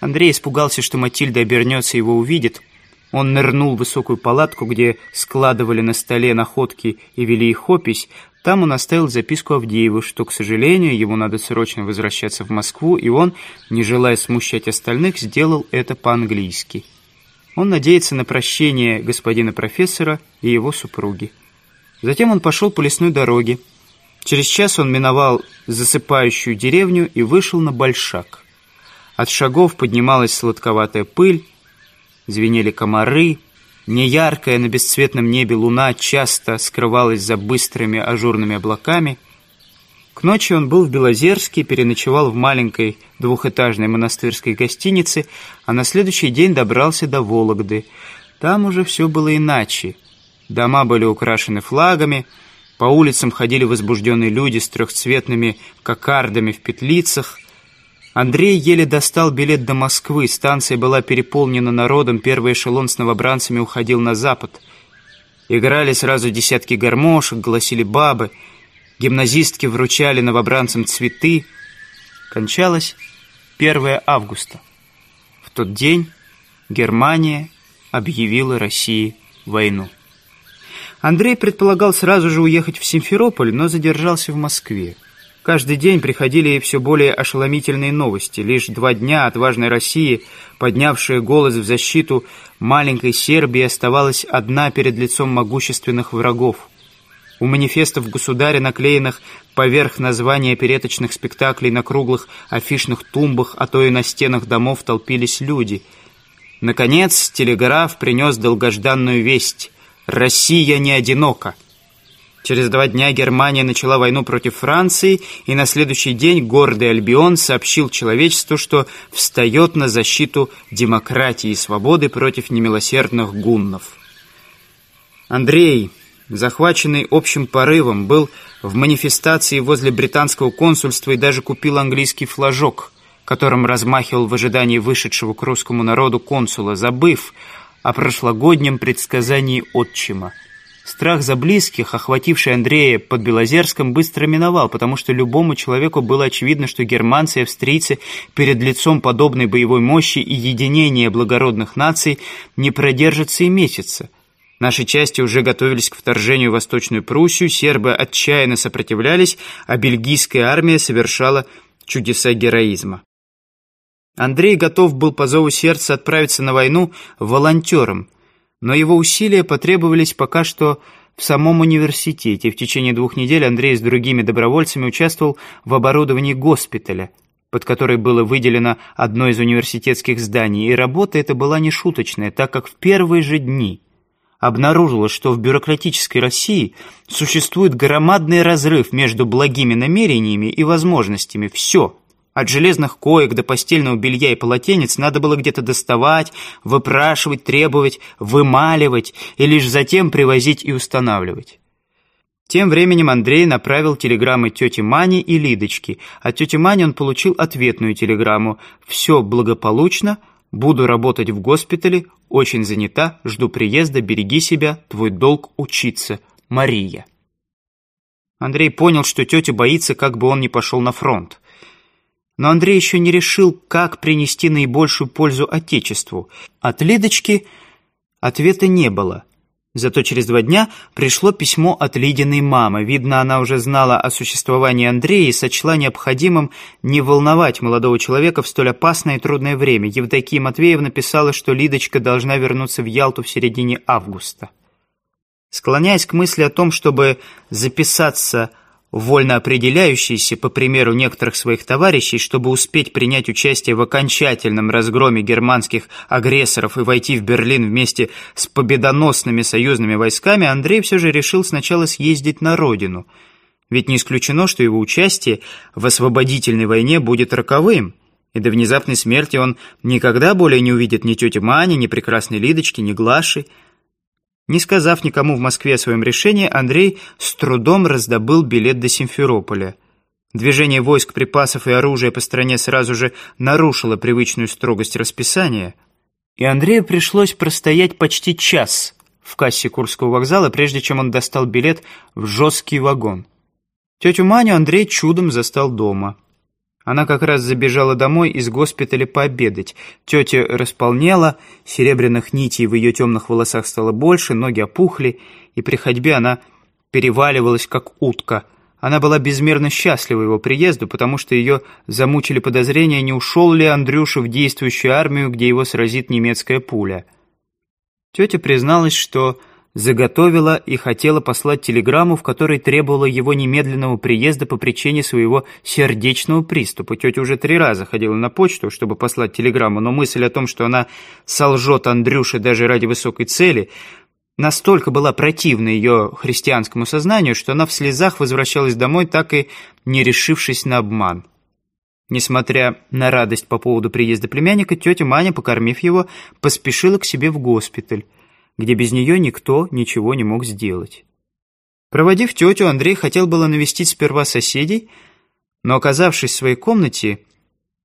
Андрей испугался, что Матильда обернется и его увидит. Он нырнул в высокую палатку, где складывали на столе находки и вели их опись, там он оставил записку Авдееву, что, к сожалению, ему надо срочно возвращаться в Москву, и он, не желая смущать остальных, сделал это по-английски. Он надеется на прощение господина профессора и его супруги. Затем он пошел по лесной дороге. Через час он миновал засыпающую деревню и вышел на большак. От шагов поднималась сладковатая пыль, звенели комары — Неяркая на бесцветном небе луна часто скрывалась за быстрыми ажурными облаками. К ночи он был в Белозерске, переночевал в маленькой двухэтажной монастырской гостинице, а на следующий день добрался до Вологды. Там уже все было иначе. Дома были украшены флагами, по улицам ходили возбужденные люди с трехцветными кокардами в петлицах – Андрей еле достал билет до Москвы. Станция была переполнена народом, первый эшелон с новобранцами уходил на запад. Играли сразу десятки гармошек, гласили бабы. Гимназистки вручали новобранцам цветы. Кончалось 1 августа. В тот день Германия объявила России войну. Андрей предполагал сразу же уехать в Симферополь, но задержался в Москве. Каждый день приходили все более ошеломительные новости. Лишь два дня отважной России, поднявшая голос в защиту маленькой Сербии, оставалась одна перед лицом могущественных врагов. У манифестов государя, наклеенных поверх названия опереточных спектаклей на круглых афишных тумбах, а то и на стенах домов толпились люди. Наконец, телеграф принес долгожданную весть «Россия не одинока!» Через два дня Германия начала войну против Франции, и на следующий день гордый Альбион сообщил человечеству, что встает на защиту демократии и свободы против немилосердных гуннов. Андрей, захваченный общим порывом, был в манифестации возле британского консульства и даже купил английский флажок, которым размахивал в ожидании вышедшего к русскому народу консула, забыв о прошлогоднем предсказании отчима – Страх за близких, охвативший Андрея под Белозерском, быстро миновал, потому что любому человеку было очевидно, что германцы и австрийцы перед лицом подобной боевой мощи и единения благородных наций не продержатся и месяца. Наши части уже готовились к вторжению в Восточную Пруссию, сербы отчаянно сопротивлялись, а бельгийская армия совершала чудеса героизма. Андрей готов был по зову сердца отправиться на войну волонтером, но его усилия потребовались пока что в самом университете. В течение двух недель Андрей с другими добровольцами участвовал в оборудовании госпиталя, под который было выделено одно из университетских зданий, и работа эта была нешуточная, так как в первые же дни обнаружилось, что в бюрократической России существует громадный разрыв между благими намерениями и возможностями. Все – от железных коек до постельного белья и полотенец надо было где-то доставать, выпрашивать, требовать, вымаливать и лишь затем привозить и устанавливать. Тем временем Андрей направил телеграммы тете Мане и Лидочке. А От тети Мани он получил ответную телеграмму «Все благополучно, буду работать в госпитале, очень занята, жду приезда, береги себя, твой долг учиться, Мария». Андрей понял, что тетя боится, как бы он не пошел на фронт но Андрей еще не решил, как принести наибольшую пользу Отечеству. От Лидочки ответа не было. Зато через два дня пришло письмо от Лидиной мамы. Видно, она уже знала о существовании Андрея и сочла необходимым не волновать молодого человека в столь опасное и трудное время. Евдокия Матвеевна писала, что Лидочка должна вернуться в Ялту в середине августа. Склоняясь к мысли о том, чтобы записаться вольно определяющийся, по примеру некоторых своих товарищей, чтобы успеть принять участие в окончательном разгроме германских агрессоров и войти в Берлин вместе с победоносными союзными войсками, Андрей все же решил сначала съездить на родину. Ведь не исключено, что его участие в освободительной войне будет роковым, и до внезапной смерти он никогда более не увидит ни тети Мани, ни прекрасной Лидочки, ни Глаши, не сказав никому в Москве о своем решении, Андрей с трудом раздобыл билет до Симферополя. Движение войск, припасов и оружия по стране сразу же нарушило привычную строгость расписания, и Андрею пришлось простоять почти час в кассе Курского вокзала, прежде чем он достал билет в жесткий вагон. Тетю Маню Андрей чудом застал дома. Она как раз забежала домой из госпиталя пообедать. Тетя располнела, серебряных нитей в ее темных волосах стало больше, ноги опухли, и при ходьбе она переваливалась, как утка. Она была безмерно счастлива его приезду, потому что ее замучили подозрения, не ушел ли Андрюша в действующую армию, где его сразит немецкая пуля. Тетя призналась, что заготовила и хотела послать телеграмму, в которой требовала его немедленного приезда по причине своего сердечного приступа. Тетя уже три раза ходила на почту, чтобы послать телеграмму, но мысль о том, что она солжет Андрюше даже ради высокой цели, настолько была противна ее христианскому сознанию, что она в слезах возвращалась домой, так и не решившись на обман. Несмотря на радость по поводу приезда племянника, тетя Маня, покормив его, поспешила к себе в госпиталь где без нее никто ничего не мог сделать. Проводив тетю, Андрей хотел было навестить сперва соседей, но, оказавшись в своей комнате,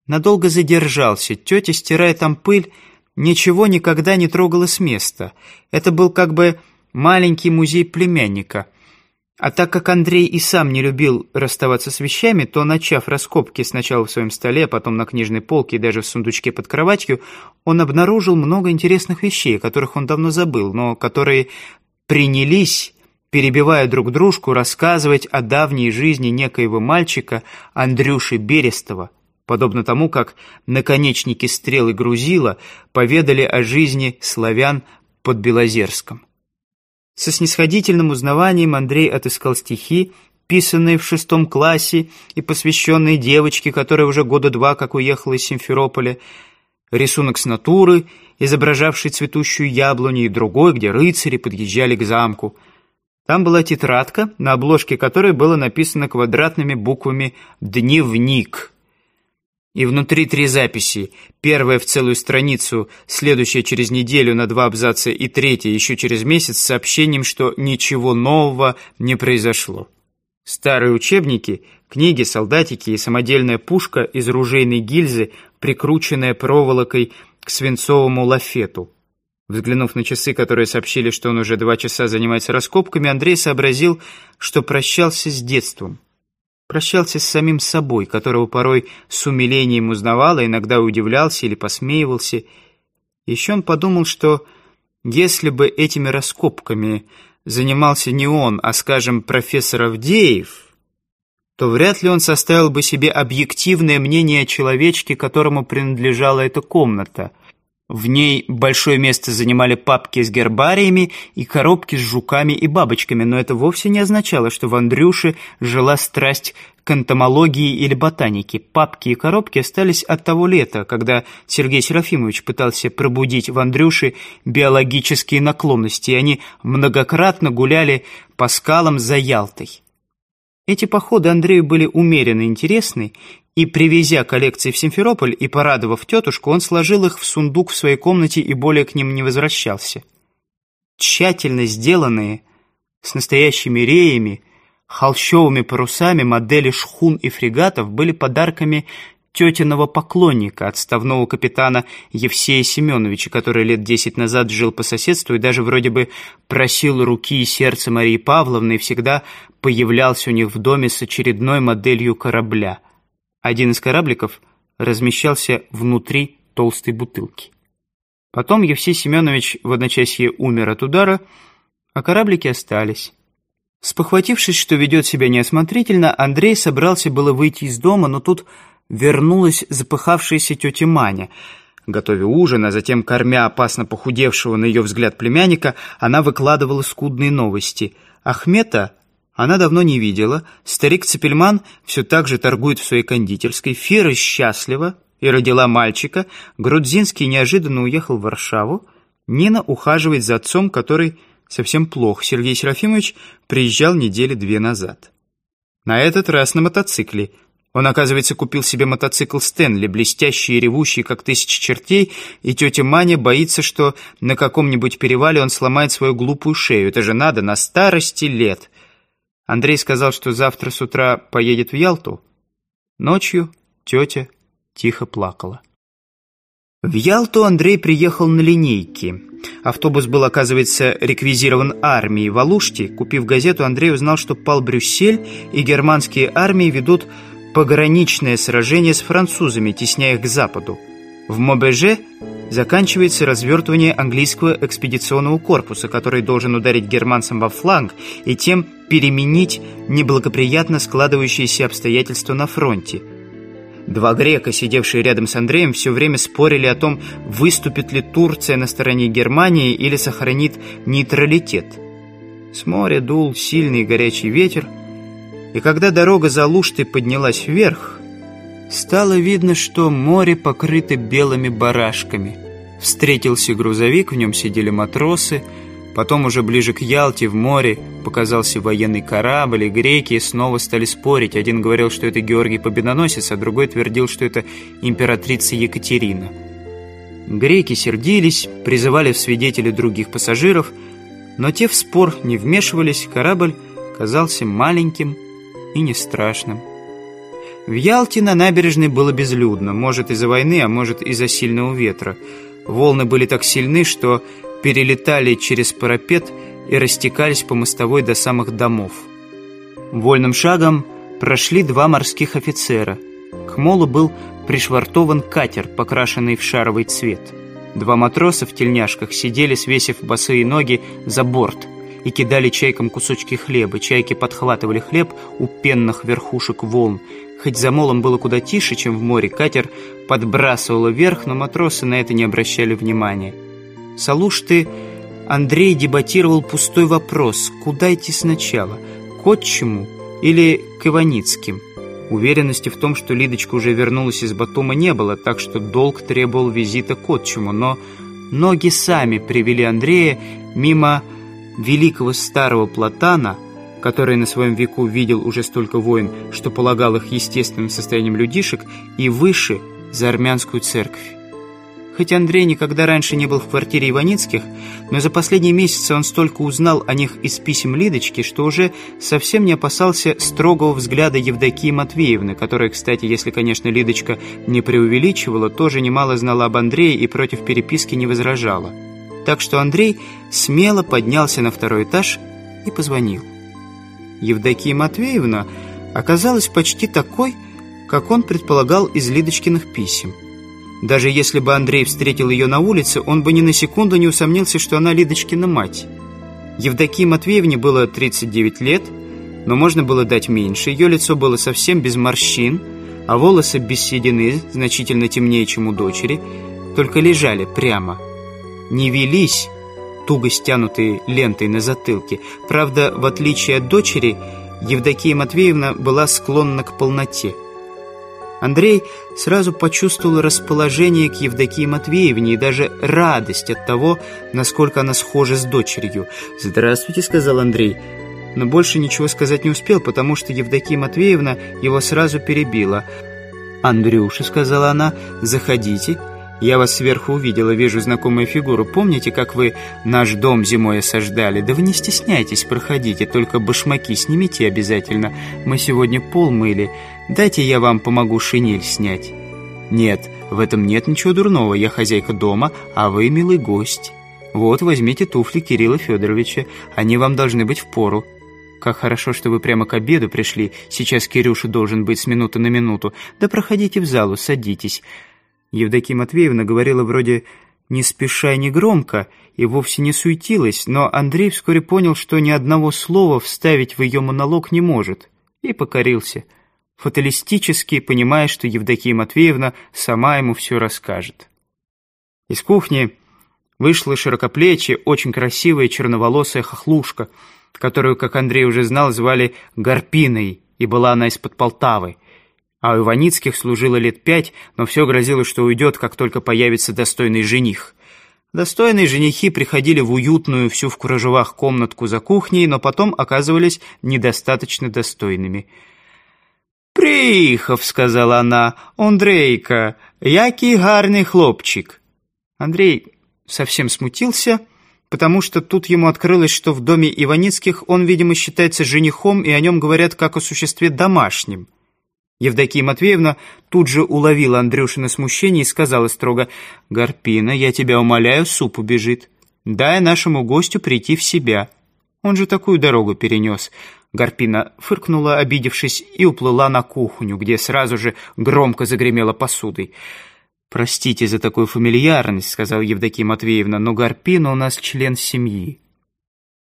надолго задержался. Тетя, стирая там пыль, ничего никогда не трогала с места. Это был как бы маленький музей племянника — а так как Андрей и сам не любил расставаться с вещами, то, начав раскопки сначала в своем столе, а потом на книжной полке и даже в сундучке под кроватью, он обнаружил много интересных вещей, которых он давно забыл, но которые принялись, перебивая друг дружку, рассказывать о давней жизни некоего мальчика Андрюши Берестова, подобно тому, как наконечники стрелы грузила поведали о жизни славян под Белозерском. Со снисходительным узнаванием Андрей отыскал стихи, писанные в шестом классе и посвященные девочке, которая уже года два как уехала из Симферополя, рисунок с натуры, изображавший цветущую яблоню, и другой, где рыцари подъезжали к замку. Там была тетрадка, на обложке которой было написано квадратными буквами «Дневник». И внутри три записи. Первая в целую страницу, следующая через неделю на два абзаца и третья еще через месяц с сообщением, что ничего нового не произошло. Старые учебники, книги, солдатики и самодельная пушка из ружейной гильзы, прикрученная проволокой к свинцовому лафету. Взглянув на часы, которые сообщили, что он уже два часа занимается раскопками, Андрей сообразил, что прощался с детством прощался с самим собой, которого порой с умилением узнавал, а иногда удивлялся или посмеивался. Еще он подумал, что если бы этими раскопками занимался не он, а, скажем, профессор Авдеев, то вряд ли он составил бы себе объективное мнение о человечке, которому принадлежала эта комната — в ней большое место занимали папки с гербариями и коробки с жуками и бабочками, но это вовсе не означало, что в Андрюше жила страсть к энтомологии или ботанике. Папки и коробки остались от того лета, когда Сергей Серафимович пытался пробудить в Андрюше биологические наклонности, и они многократно гуляли по скалам за Ялтой. Эти походы Андрею были умеренно интересны, и привезя коллекции в Симферополь и порадовав тетушку, он сложил их в сундук в своей комнате и более к ним не возвращался. Тщательно сделанные, с настоящими реями, холщовыми парусами модели шхун и фрегатов были подарками тетиного поклонника, отставного капитана Евсея Семеновича, который лет десять назад жил по соседству и даже вроде бы просил руки и сердца Марии Павловны и всегда появлялся у них в доме с очередной моделью корабля. Один из корабликов размещался внутри толстой бутылки. Потом Евсей Семенович в одночасье умер от удара, а кораблики остались. Спохватившись, что ведет себя неосмотрительно, Андрей собрался было выйти из дома, но тут вернулась запыхавшаяся тетя Маня. Готовя ужин, а затем кормя опасно похудевшего на ее взгляд племянника, она выкладывала скудные новости. Ахмета она давно не видела. Старик Цепельман все так же торгует в своей кондитерской. Фира счастлива и родила мальчика. Грудзинский неожиданно уехал в Варшаву. Нина ухаживает за отцом, который совсем плох. Сергей Серафимович приезжал недели две назад. На этот раз на мотоцикле. Он, оказывается, купил себе мотоцикл Стэнли, блестящий и ревущий, как тысячи чертей, и тетя Маня боится, что на каком-нибудь перевале он сломает свою глупую шею. Это же надо на старости лет. Андрей сказал, что завтра с утра поедет в Ялту. Ночью тетя тихо плакала. В Ялту Андрей приехал на линейке. Автобус был, оказывается, реквизирован армией. В Алуште, купив газету, Андрей узнал, что пал Брюссель, и германские армии ведут пограничное сражение с французами, тесняя их к западу. В Мобеже заканчивается развертывание английского экспедиционного корпуса, который должен ударить германцам во фланг и тем переменить неблагоприятно складывающиеся обстоятельства на фронте. Два грека, сидевшие рядом с Андреем, все время спорили о том, выступит ли Турция на стороне Германии или сохранит нейтралитет. С моря дул сильный горячий ветер, и когда дорога за Луштой поднялась вверх, стало видно, что море покрыто белыми барашками. Встретился грузовик, в нем сидели матросы. Потом уже ближе к Ялте в море показался военный корабль, и греки и снова стали спорить. Один говорил, что это Георгий Победоносец, а другой твердил, что это императрица Екатерина. Греки сердились, призывали в свидетели других пассажиров, но те в спор не вмешивались, корабль казался маленьким и не страшным. В Ялте на набережной было безлюдно, может из-за войны, а может из-за сильного ветра. Волны были так сильны, что перелетали через парапет и растекались по мостовой до самых домов. Вольным шагом прошли два морских офицера. К молу был пришвартован катер, покрашенный в шаровый цвет. Два матроса в тельняшках сидели, свесив босые ноги за борт и кидали чайкам кусочки хлеба. Чайки подхватывали хлеб у пенных верхушек волн. Хоть за молом было куда тише, чем в море, катер подбрасывало вверх, но матросы на это не обращали внимания. Салушты Андрей дебатировал пустой вопрос, куда идти сначала, к отчему или к Иваницким. Уверенности в том, что Лидочка уже вернулась из Батума, не было, так что долг требовал визита к отчему, но ноги сами привели Андрея мимо великого старого платана – который на своем веку видел уже столько войн, что полагал их естественным состоянием людишек, и выше за армянскую церковь. Хоть Андрей никогда раньше не был в квартире Иваницких, но за последние месяцы он столько узнал о них из писем Лидочки, что уже совсем не опасался строгого взгляда Евдокии Матвеевны, которая, кстати, если, конечно, Лидочка не преувеличивала, тоже немало знала об Андрее и против переписки не возражала. Так что Андрей смело поднялся на второй этаж и позвонил. Евдокия Матвеевна оказалась почти такой, как он предполагал из Лидочкиных писем. Даже если бы Андрей встретил ее на улице, он бы ни на секунду не усомнился, что она Лидочкина мать. Евдокии Матвеевне было 39 лет, но можно было дать меньше. Ее лицо было совсем без морщин, а волосы без значительно темнее, чем у дочери, только лежали прямо. Не велись, туго стянутые лентой на затылке. Правда, в отличие от дочери, Евдокия Матвеевна была склонна к полноте. Андрей сразу почувствовал расположение к Евдокии Матвеевне и даже радость от того, насколько она схожа с дочерью. «Здравствуйте», — сказал Андрей. Но больше ничего сказать не успел, потому что Евдокия Матвеевна его сразу перебила. «Андрюша», — сказала она, — «заходите». Я вас сверху увидела, вижу знакомую фигуру. Помните, как вы наш дом зимой осаждали? Да вы не стесняйтесь, проходите, только башмаки снимите обязательно. Мы сегодня пол мыли. Дайте я вам помогу шинель снять». «Нет, в этом нет ничего дурного. Я хозяйка дома, а вы милый гость. Вот, возьмите туфли Кирилла Федоровича. Они вам должны быть в пору». «Как хорошо, что вы прямо к обеду пришли. Сейчас Кирюша должен быть с минуты на минуту. Да проходите в залу, садитесь». Евдокия Матвеевна говорила вроде «не спеша и не громко» и вовсе не суетилась, но Андрей вскоре понял, что ни одного слова вставить в ее монолог не может, и покорился, фаталистически понимая, что Евдокия Матвеевна сама ему все расскажет. Из кухни вышла широкоплечья, очень красивая черноволосая хохлушка, которую, как Андрей уже знал, звали Гарпиной, и была она из-под Полтавы. А у Иваницких служило лет пять, но все грозило, что уйдет, как только появится достойный жених. Достойные женихи приходили в уютную, всю в куражевах комнатку за кухней, но потом оказывались недостаточно достойными. Приехав, — сказала она, — Андрейка, який гарный хлопчик». Андрей совсем смутился, потому что тут ему открылось, что в доме Иваницких он, видимо, считается женихом, и о нем говорят как о существе домашнем. Евдокия Матвеевна тут же уловила Андрюшина смущение и сказала строго, «Гарпина, я тебя умоляю, суп убежит. Дай нашему гостю прийти в себя. Он же такую дорогу перенес». Гарпина фыркнула, обидевшись, и уплыла на кухню, где сразу же громко загремела посудой. «Простите за такую фамильярность», — сказал Евдокия Матвеевна, «но Гарпина у нас член семьи».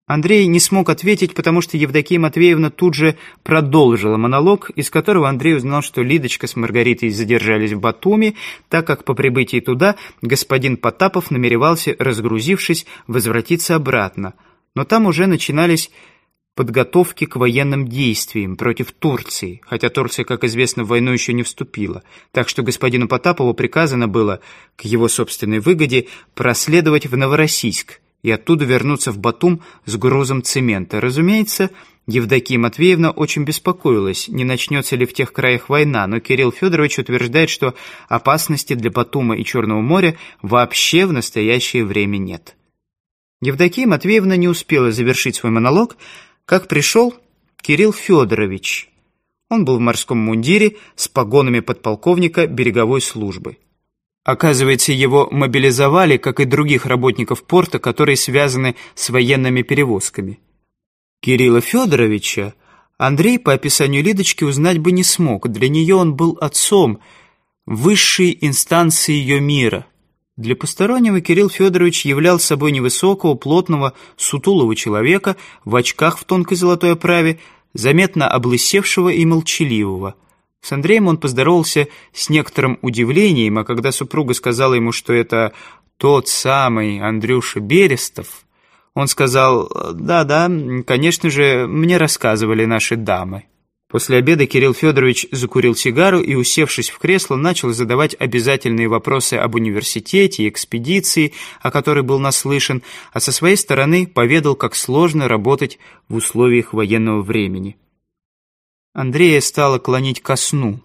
Андрей не смог ответить, потому что Евдокия Матвеевна тут же продолжила монолог, из которого Андрей узнал, что Лидочка с Маргаритой задержались в Батуми, так как по прибытии туда господин Потапов намеревался, разгрузившись, возвратиться обратно. Но там уже начинались подготовки к военным действиям против Турции, хотя Турция, как известно, в войну еще не вступила, так что господину Потапову приказано было, к его собственной выгоде, проследовать в Новороссийск, и оттуда вернуться в Батум с грузом цемента. Разумеется, Евдокия Матвеевна очень беспокоилась, не начнется ли в тех краях война, но Кирилл Федорович утверждает, что опасности для Батума и Черного моря вообще в настоящее время нет. Евдокия Матвеевна не успела завершить свой монолог, как пришел Кирилл Федорович. Он был в морском мундире с погонами подполковника береговой службы. Оказывается, его мобилизовали, как и других работников порта, которые связаны с военными перевозками. Кирилла Федоровича Андрей по описанию Лидочки узнать бы не смог. Для нее он был отцом высшей инстанции ее мира. Для постороннего Кирилл Федорович являл собой невысокого, плотного, сутулого человека в очках в тонкой золотой оправе, заметно облысевшего и молчаливого – с Андреем он поздоровался с некоторым удивлением, а когда супруга сказала ему, что это тот самый Андрюша Берестов, он сказал, «Да-да, конечно же, мне рассказывали наши дамы». После обеда Кирилл Федорович закурил сигару и, усевшись в кресло, начал задавать обязательные вопросы об университете и экспедиции, о которой был наслышан, а со своей стороны поведал, как сложно работать в условиях военного времени. Андрея стало клонить ко сну.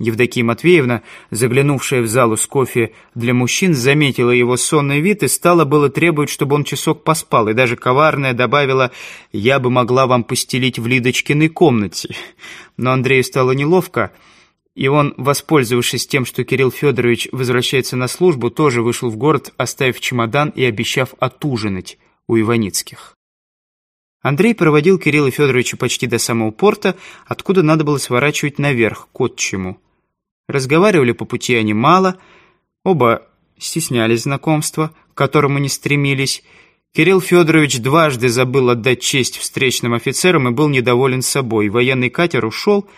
Евдокия Матвеевна, заглянувшая в залу с кофе для мужчин, заметила его сонный вид и стала было требовать, чтобы он часок поспал, и даже коварная добавила «я бы могла вам постелить в Лидочкиной комнате». Но Андрею стало неловко, и он, воспользовавшись тем, что Кирилл Федорович возвращается на службу, тоже вышел в город, оставив чемодан и обещав отужинать у Иваницких. Андрей проводил Кирилла Федоровича почти до самого порта, откуда надо было сворачивать наверх, к отчему. Разговаривали по пути они мало, оба стеснялись знакомства, к которому не стремились. Кирилл Федорович дважды забыл отдать честь встречным офицерам и был недоволен собой. Военный катер ушел,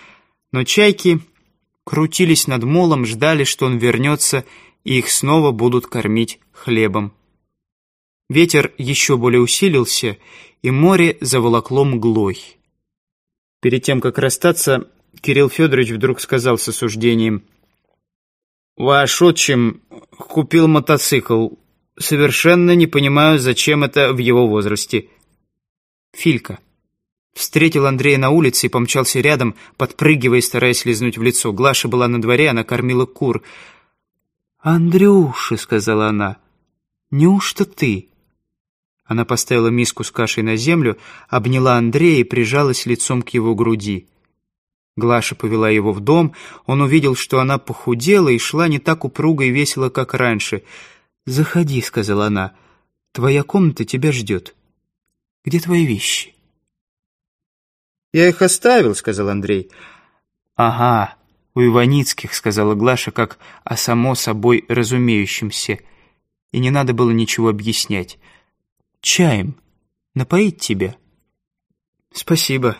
но чайки крутились над молом, ждали, что он вернется, и их снова будут кормить хлебом. Ветер еще более усилился, и море заволокло мглой. Перед тем, как расстаться, Кирилл Федорович вдруг сказал с осуждением. «Ваш отчим купил мотоцикл. Совершенно не понимаю, зачем это в его возрасте». Филька. Встретил Андрея на улице и помчался рядом, подпрыгивая, стараясь лизнуть в лицо. Глаша была на дворе, она кормила кур. «Андрюша», — сказала она, — «неужто ты?» Она поставила миску с кашей на землю, обняла Андрея и прижалась лицом к его груди. Глаша повела его в дом. Он увидел, что она похудела и шла не так упруго и весело, как раньше. «Заходи», — сказала она. «Твоя комната тебя ждет. Где твои вещи?» «Я их оставил», — сказал Андрей. «Ага, у Иваницких», — сказала Глаша, как о само собой разумеющемся. И не надо было ничего объяснять чаем. Напоить тебя». «Спасибо.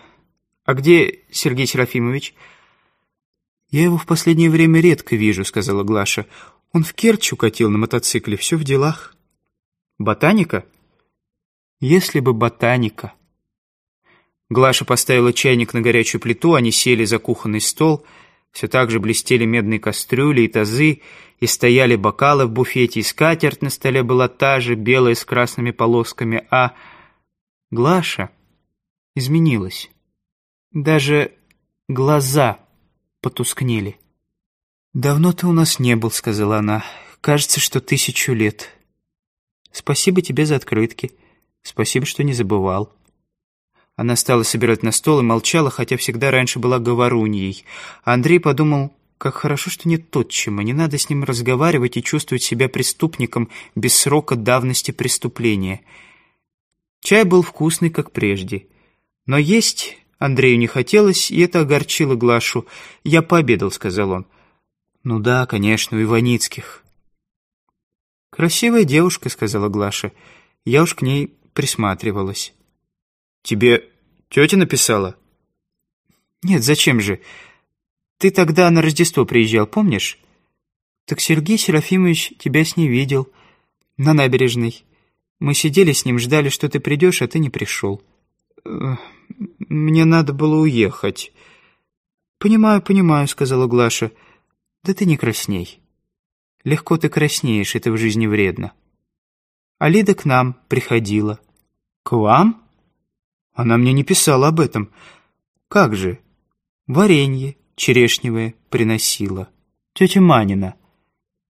А где Сергей Серафимович?» «Я его в последнее время редко вижу», — сказала Глаша. «Он в Керчь укатил на мотоцикле, все в делах». «Ботаника?» «Если бы ботаника». Глаша поставила чайник на горячую плиту, они сели за кухонный стол — все так же блестели медные кастрюли и тазы, и стояли бокалы в буфете, и скатерть на столе была та же, белая с красными полосками, а Глаша изменилась. Даже глаза потускнели. «Давно ты у нас не был», — сказала она. «Кажется, что тысячу лет». «Спасибо тебе за открытки. Спасибо, что не забывал». Она стала собирать на стол и молчала, хотя всегда раньше была говоруньей. Андрей подумал, как хорошо, что не тот, чем тотчима, не надо с ним разговаривать и чувствовать себя преступником без срока давности преступления. Чай был вкусный, как прежде. Но есть Андрею не хотелось, и это огорчило Глашу. «Я пообедал», — сказал он. «Ну да, конечно, у Иваницких». «Красивая девушка», — сказала Глаша. «Я уж к ней присматривалась». «Тебе Тетя написала?» «Нет, зачем же? Ты тогда на Рождество приезжал, помнишь? Так Сергей Серафимович тебя с ней видел. На набережной. Мы сидели с ним, ждали, что ты придешь, а ты не пришел. Э, мне надо было уехать». «Понимаю, понимаю», — сказала Глаша. «Да ты не красней. Легко ты краснеешь, это в жизни вредно». Алида к нам приходила. «К вам?» Она мне не писала об этом. Как же? Варенье черешневое приносила. Тетя Манина.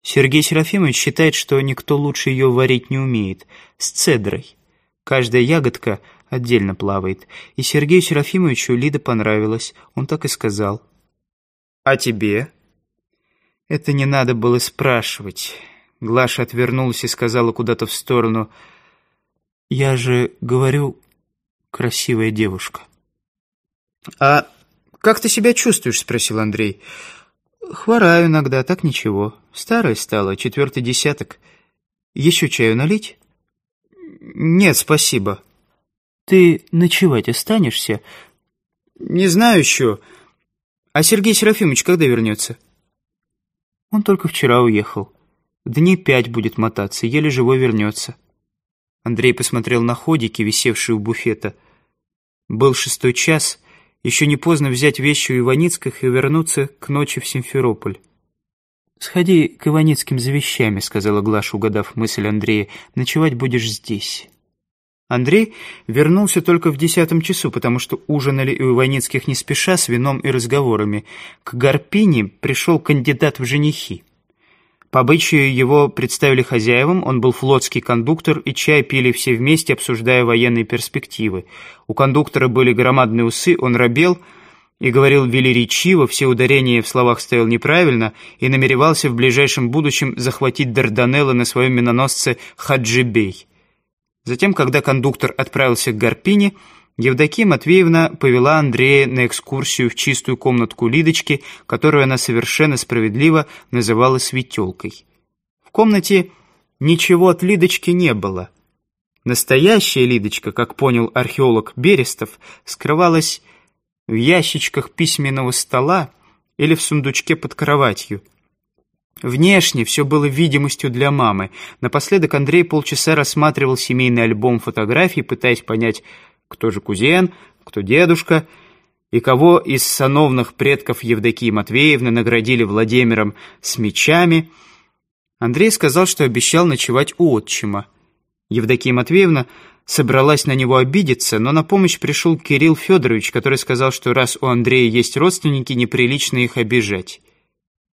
Сергей Серафимович считает, что никто лучше ее варить не умеет. С цедрой. Каждая ягодка отдельно плавает. И Сергею Серафимовичу Лида понравилась. Он так и сказал. «А тебе?» Это не надо было спрашивать. Глаша отвернулась и сказала куда-то в сторону. «Я же говорю, красивая девушка. «А как ты себя чувствуешь?» — спросил Андрей. «Хвораю иногда, так ничего. Старая стала, четвертый десяток. Еще чаю налить?» «Нет, спасибо». «Ты ночевать останешься?» «Не знаю еще. А Сергей Серафимович когда вернется?» «Он только вчера уехал. Дней пять будет мотаться, еле живой вернется». Андрей посмотрел на ходики, висевшие у буфета. Был шестой час, еще не поздно взять вещи у Иваницких и вернуться к ночи в Симферополь. «Сходи к Иваницким за вещами», — сказала Глаша, угадав мысль Андрея. «Ночевать будешь здесь». Андрей вернулся только в десятом часу, потому что ужинали у Иваницких не спеша, с вином и разговорами. К Гарпине пришел кандидат в женихи. По обычаю его представили хозяевам, он был флотский кондуктор, и чай пили все вместе, обсуждая военные перспективы. У кондуктора были громадные усы, он робел и говорил велеречиво, все ударения в словах стоял неправильно, и намеревался в ближайшем будущем захватить Дарданеллы на своем миноносце Хаджибей. Затем, когда кондуктор отправился к Гарпине, Евдокия Матвеевна повела Андрея на экскурсию в чистую комнатку Лидочки, которую она совершенно справедливо называла светелкой. В комнате ничего от Лидочки не было. Настоящая Лидочка, как понял археолог Берестов, скрывалась в ящичках письменного стола или в сундучке под кроватью. Внешне все было видимостью для мамы. Напоследок Андрей полчаса рассматривал семейный альбом фотографий, пытаясь понять, кто же кузен, кто дедушка, и кого из сановных предков Евдокии Матвеевны наградили Владимиром с мечами, Андрей сказал, что обещал ночевать у отчима. Евдокия Матвеевна собралась на него обидеться, но на помощь пришел Кирилл Федорович, который сказал, что раз у Андрея есть родственники, неприлично их обижать.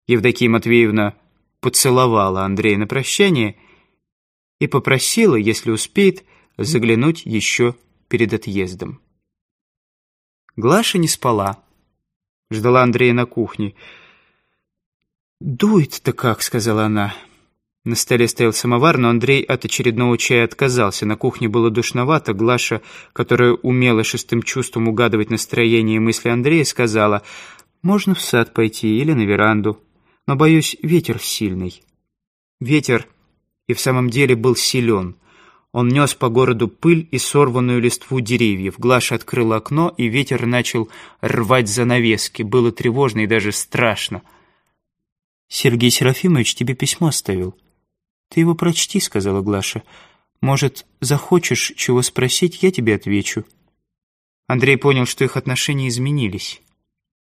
Евдокия Матвеевна поцеловала Андрея на прощание и попросила, если успеет, заглянуть еще перед отъездом. Глаша не спала. Ждала Андрея на кухне. «Дует-то как», — сказала она. На столе стоял самовар, но Андрей от очередного чая отказался. На кухне было душновато. Глаша, которая умела шестым чувством угадывать настроение и мысли Андрея, сказала, «Можно в сад пойти или на веранду, но, боюсь, ветер сильный». Ветер и в самом деле был силен — он нес по городу пыль и сорванную листву деревьев. Глаша открыла окно, и ветер начал рвать занавески. Было тревожно и даже страшно. «Сергей Серафимович тебе письмо оставил». «Ты его прочти», — сказала Глаша. «Может, захочешь чего спросить, я тебе отвечу». Андрей понял, что их отношения изменились.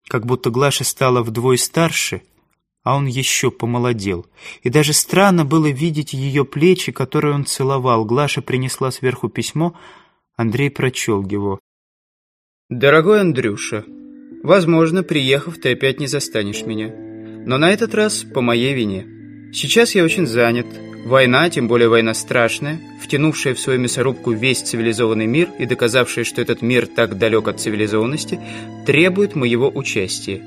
Как будто Глаша стала вдвое старше — а он еще помолодел. И даже странно было видеть ее плечи, которые он целовал. Глаша принесла сверху письмо, Андрей прочел его. «Дорогой Андрюша, возможно, приехав, ты опять не застанешь меня. Но на этот раз по моей вине. Сейчас я очень занят. Война, тем более война страшная, втянувшая в свою мясорубку весь цивилизованный мир и доказавшая, что этот мир так далек от цивилизованности, требует моего участия»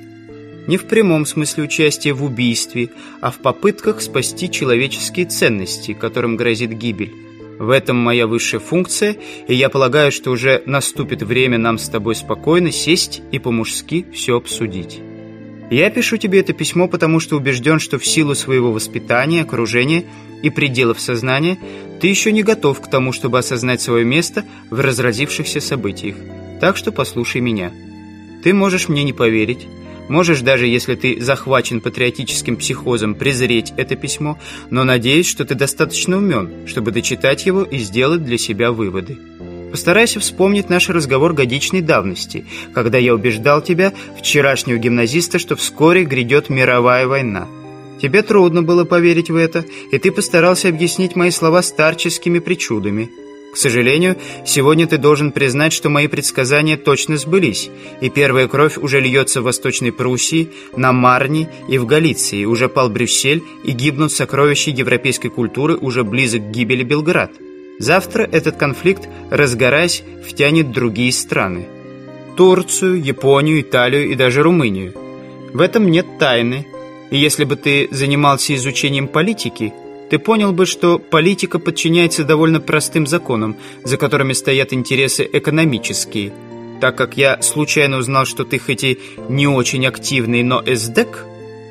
не в прямом смысле участия в убийстве, а в попытках спасти человеческие ценности, которым грозит гибель. В этом моя высшая функция, и я полагаю, что уже наступит время нам с тобой спокойно сесть и по-мужски все обсудить. Я пишу тебе это письмо, потому что убежден, что в силу своего воспитания, окружения и пределов сознания ты еще не готов к тому, чтобы осознать свое место в разразившихся событиях. Так что послушай меня. Ты можешь мне не поверить, Можешь, даже если ты захвачен патриотическим психозом, презреть это письмо, но надеюсь, что ты достаточно умен, чтобы дочитать его и сделать для себя выводы. Постарайся вспомнить наш разговор годичной давности, когда я убеждал тебя, вчерашнего гимназиста, что вскоре грядет мировая война. Тебе трудно было поверить в это, и ты постарался объяснить мои слова старческими причудами – к сожалению, сегодня ты должен признать, что мои предсказания точно сбылись, и первая кровь уже льется в Восточной Пруссии, на Марне и в Галиции, уже пал Брюссель, и гибнут сокровища европейской культуры, уже близок к гибели Белград. Завтра этот конфликт, разгораясь, втянет другие страны. Турцию, Японию, Италию и даже Румынию. В этом нет тайны, и если бы ты занимался изучением политики – ты понял бы, что политика подчиняется довольно простым законам, за которыми стоят интересы экономические. Так как я случайно узнал, что ты хоть и не очень активный, но эсдек,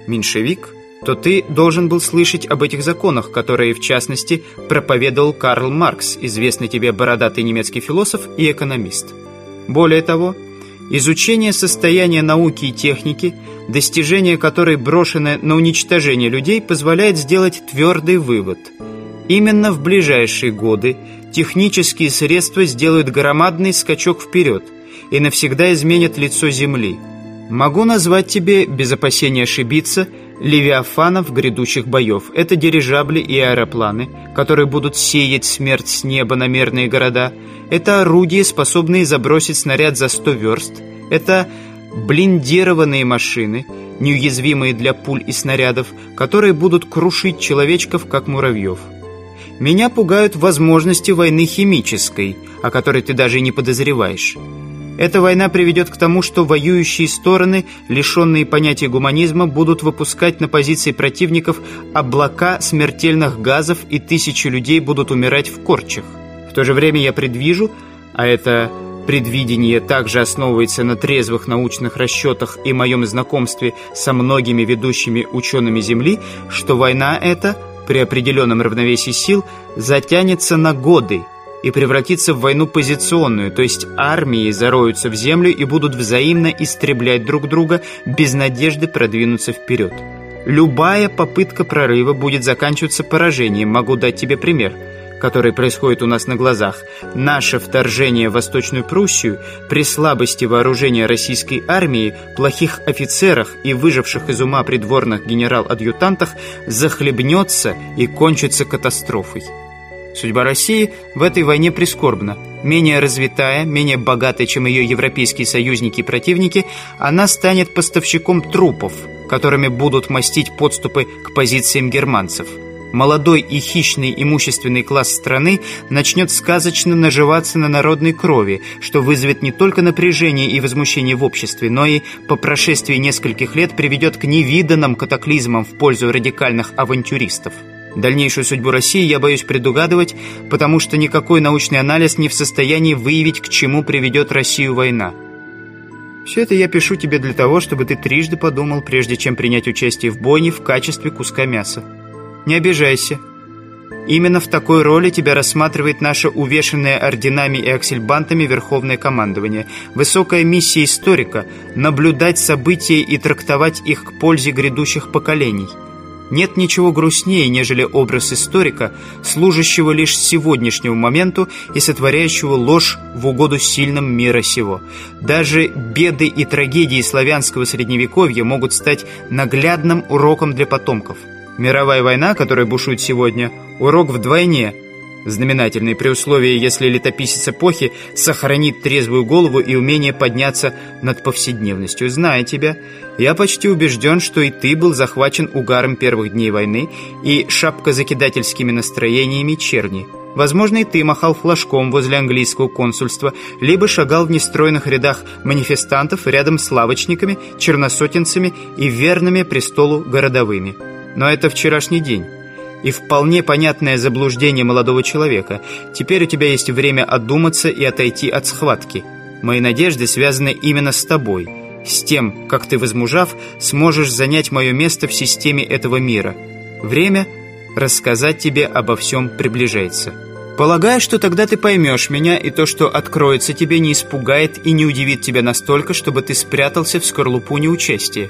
меньшевик, то ты должен был слышать об этих законах, которые, в частности, проповедовал Карл Маркс, известный тебе бородатый немецкий философ и экономист. Более того, Изучение состояния науки и техники, достижения которой брошены на уничтожение людей, позволяет сделать твердый вывод. Именно в ближайшие годы технические средства сделают громадный скачок вперед и навсегда изменят лицо Земли. Могу назвать тебе, без опасения ошибиться, левиафанов грядущих боев. Это дирижабли и аэропланы, которые будут сеять смерть с неба на мирные города. Это орудия, способные забросить снаряд за 100 верст. Это блиндированные машины, неуязвимые для пуль и снарядов, которые будут крушить человечков, как муравьев. Меня пугают возможности войны химической, о которой ты даже не подозреваешь. Эта война приведет к тому, что воюющие стороны, лишенные понятия гуманизма, будут выпускать на позиции противников облака смертельных газов и тысячи людей будут умирать в корчах. В то же время я предвижу, а это предвидение также основывается на трезвых научных расчетах и моем знакомстве со многими ведущими учеными Земли, что война эта, при определенном равновесии сил, затянется на годы, и превратится в войну позиционную, то есть армии зароются в землю и будут взаимно истреблять друг друга без надежды продвинуться вперед. Любая попытка прорыва будет заканчиваться поражением, могу дать тебе пример – который происходит у нас на глазах. Наше вторжение в Восточную Пруссию при слабости вооружения российской армии, плохих офицерах и выживших из ума придворных генерал-адъютантах захлебнется и кончится катастрофой. Судьба России в этой войне прискорбна. Менее развитая, менее богатая, чем ее европейские союзники и противники, она станет поставщиком трупов, которыми будут мастить подступы к позициям германцев. Молодой и хищный имущественный класс страны начнет сказочно наживаться на народной крови, что вызовет не только напряжение и возмущение в обществе, но и по прошествии нескольких лет приведет к невиданным катаклизмам в пользу радикальных авантюристов. Дальнейшую судьбу России я боюсь предугадывать, потому что никакой научный анализ не в состоянии выявить, к чему приведет Россию война. Все это я пишу тебе для того, чтобы ты трижды подумал, прежде чем принять участие в бойне в качестве куска мяса. Не обижайся. Именно в такой роли тебя рассматривает наше увешанное орденами и аксельбантами Верховное командование. Высокая миссия историка – наблюдать события и трактовать их к пользе грядущих поколений – нет ничего грустнее, нежели образ историка, служащего лишь сегодняшнему моменту и сотворяющего ложь в угоду сильным мира сего. Даже беды и трагедии славянского средневековья могут стать наглядным уроком для потомков. Мировая война, которая бушует сегодня, урок вдвойне – знаменательный при условии, если летописец эпохи сохранит трезвую голову и умение подняться над повседневностью. Зная тебя, я почти убежден, что и ты был захвачен угаром первых дней войны и шапкозакидательскими настроениями черни. Возможно, и ты махал флажком возле английского консульства, либо шагал в нестройных рядах манифестантов рядом с лавочниками, черносотенцами и верными престолу городовыми. Но это вчерашний день и вполне понятное заблуждение молодого человека. Теперь у тебя есть время одуматься и отойти от схватки. Мои надежды связаны именно с тобой, с тем, как ты, возмужав, сможешь занять мое место в системе этого мира. Время рассказать тебе обо всем приближается. Полагаю, что тогда ты поймешь меня, и то, что откроется тебе, не испугает и не удивит тебя настолько, чтобы ты спрятался в скорлупу неучастия.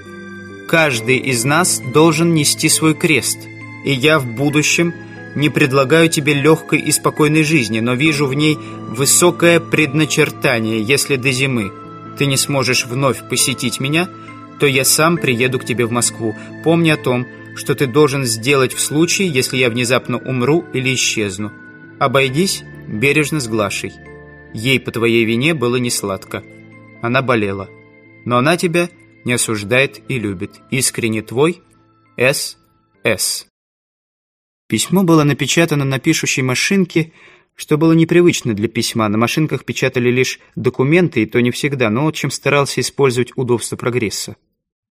Каждый из нас должен нести свой крест – и я в будущем не предлагаю тебе легкой и спокойной жизни, но вижу в ней высокое предначертание, если до зимы ты не сможешь вновь посетить меня, то я сам приеду к тебе в Москву. Помни о том, что ты должен сделать в случае, если я внезапно умру или исчезну. Обойдись бережно с Глашей. Ей по твоей вине было не сладко. Она болела. Но она тебя не осуждает и любит. Искренне твой С.С. Письмо было напечатано на пишущей машинке, что было непривычно для письма. На машинках печатали лишь документы, и то не всегда, но чем старался использовать удобство прогресса.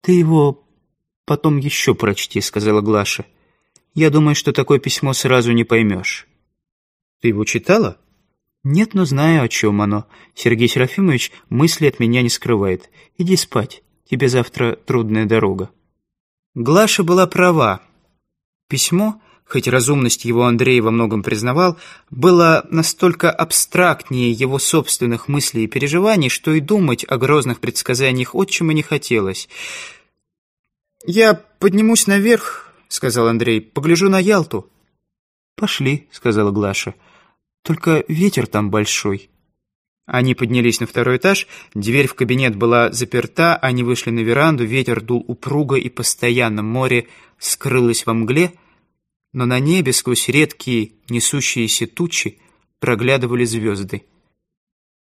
«Ты его потом еще прочти», — сказала Глаша. «Я думаю, что такое письмо сразу не поймешь». «Ты его читала?» «Нет, но знаю, о чем оно. Сергей Серафимович мысли от меня не скрывает. Иди спать, тебе завтра трудная дорога». Глаша была права. Письмо — хоть разумность его Андрей во многом признавал, было настолько абстрактнее его собственных мыслей и переживаний, что и думать о грозных предсказаниях отчима не хотелось. «Я поднимусь наверх», — сказал Андрей, — «погляжу на Ялту». «Пошли», — сказала Глаша, — «только ветер там большой». Они поднялись на второй этаж, дверь в кабинет была заперта, они вышли на веранду, ветер дул упруго и постоянно, море скрылось во мгле — но на небе сквозь редкие несущиеся тучи проглядывали звезды.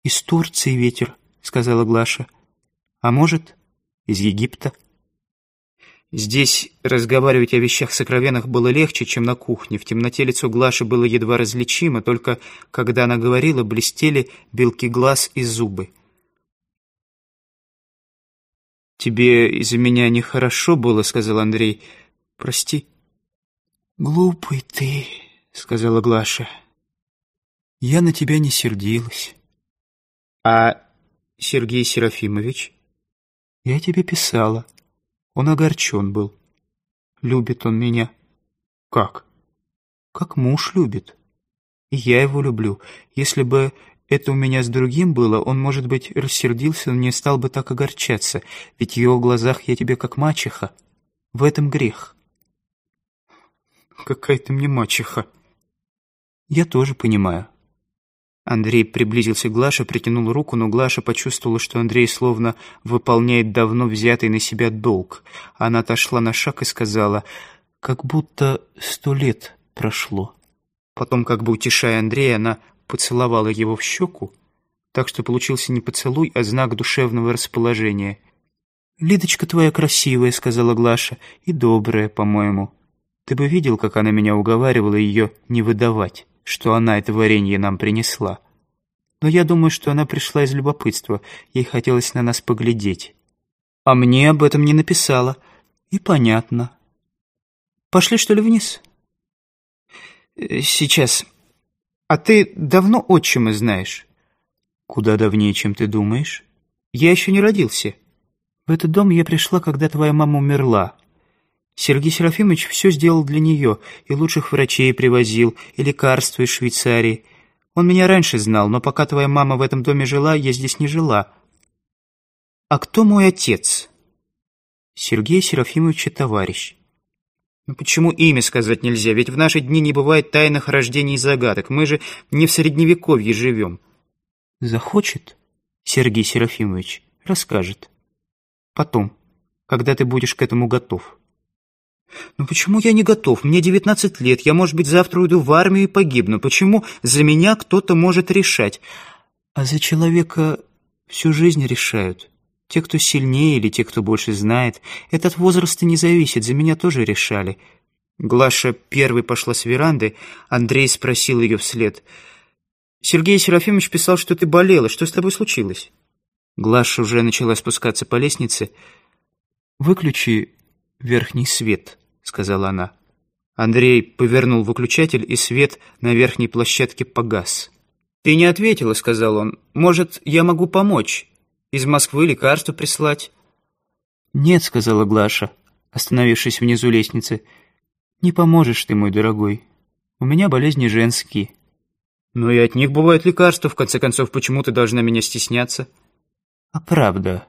«Из Турции ветер», — сказала Глаша. «А может, из Египта?» Здесь разговаривать о вещах сокровенных было легче, чем на кухне. В темноте лицо Глаши было едва различимо, только когда она говорила, блестели белки глаз и зубы. «Тебе из-за меня нехорошо было», — сказал Андрей. «Прости». «Глупый ты», — сказала Глаша. «Я на тебя не сердилась». «А Сергей Серафимович?» «Я тебе писала. Он огорчен был. Любит он меня». «Как?» «Как муж любит. И я его люблю. Если бы это у меня с другим было, он, может быть, рассердился, но не стал бы так огорчаться, ведь в его глазах я тебе как мачеха. В этом грех». Какая ты мне мачеха!» «Я тоже понимаю». Андрей приблизился к Глаше, притянул руку, но Глаша почувствовала, что Андрей словно выполняет давно взятый на себя долг. Она отошла на шаг и сказала, «Как будто сто лет прошло». Потом, как бы утешая Андрея, она поцеловала его в щеку, так что получился не поцелуй, а знак душевного расположения. «Лидочка твоя красивая», — сказала Глаша, — «и добрая, по-моему». Ты бы видел, как она меня уговаривала ее не выдавать, что она это варенье нам принесла. Но я думаю, что она пришла из любопытства, ей хотелось на нас поглядеть. А мне об этом не написала. И понятно. Пошли, что ли, вниз? Э, сейчас. А ты давно отчима знаешь? Куда давнее, чем ты думаешь? Я еще не родился. В этот дом я пришла, когда твоя мама умерла. Сергей Серафимович все сделал для нее, и лучших врачей привозил, и лекарства из Швейцарии. Он меня раньше знал, но пока твоя мама в этом доме жила, я здесь не жила. А кто мой отец? Сергей Серафимович товарищ. Но почему имя сказать нельзя? Ведь в наши дни не бывает тайных рождений и загадок. Мы же не в Средневековье живем. Захочет Сергей Серафимович, расскажет. Потом, когда ты будешь к этому готов. «Ну почему я не готов? Мне 19 лет. Я, может быть, завтра уйду в армию и погибну. Почему за меня кто-то может решать? А за человека всю жизнь решают. Те, кто сильнее или те, кто больше знает. Это от возраста не зависит. За меня тоже решали». Глаша первой пошла с веранды. Андрей спросил ее вслед. «Сергей Серафимович писал, что ты болела. Что с тобой случилось?» Глаша уже начала спускаться по лестнице. «Выключи верхний свет», — сказала она. Андрей повернул выключатель, и свет на верхней площадке погас. «Ты не ответила», — сказал он. «Может, я могу помочь? Из Москвы лекарство прислать?» «Нет», — сказала Глаша, остановившись внизу лестницы. «Не поможешь ты, мой дорогой. У меня болезни женские». «Но и от них бывают лекарства. В конце концов, почему ты должна меня стесняться?» «А правда?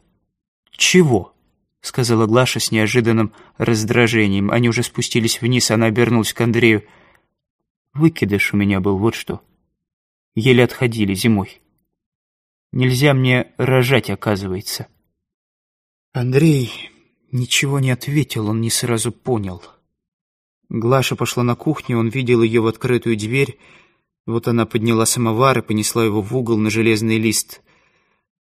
Чего?» — сказала Глаша с неожиданным раздражением. Они уже спустились вниз, она обернулась к Андрею. «Выкидыш у меня был, вот что. Еле отходили зимой. Нельзя мне рожать, оказывается». Андрей ничего не ответил, он не сразу понял. Глаша пошла на кухню, он видел ее в открытую дверь. Вот она подняла самовар и понесла его в угол на железный лист —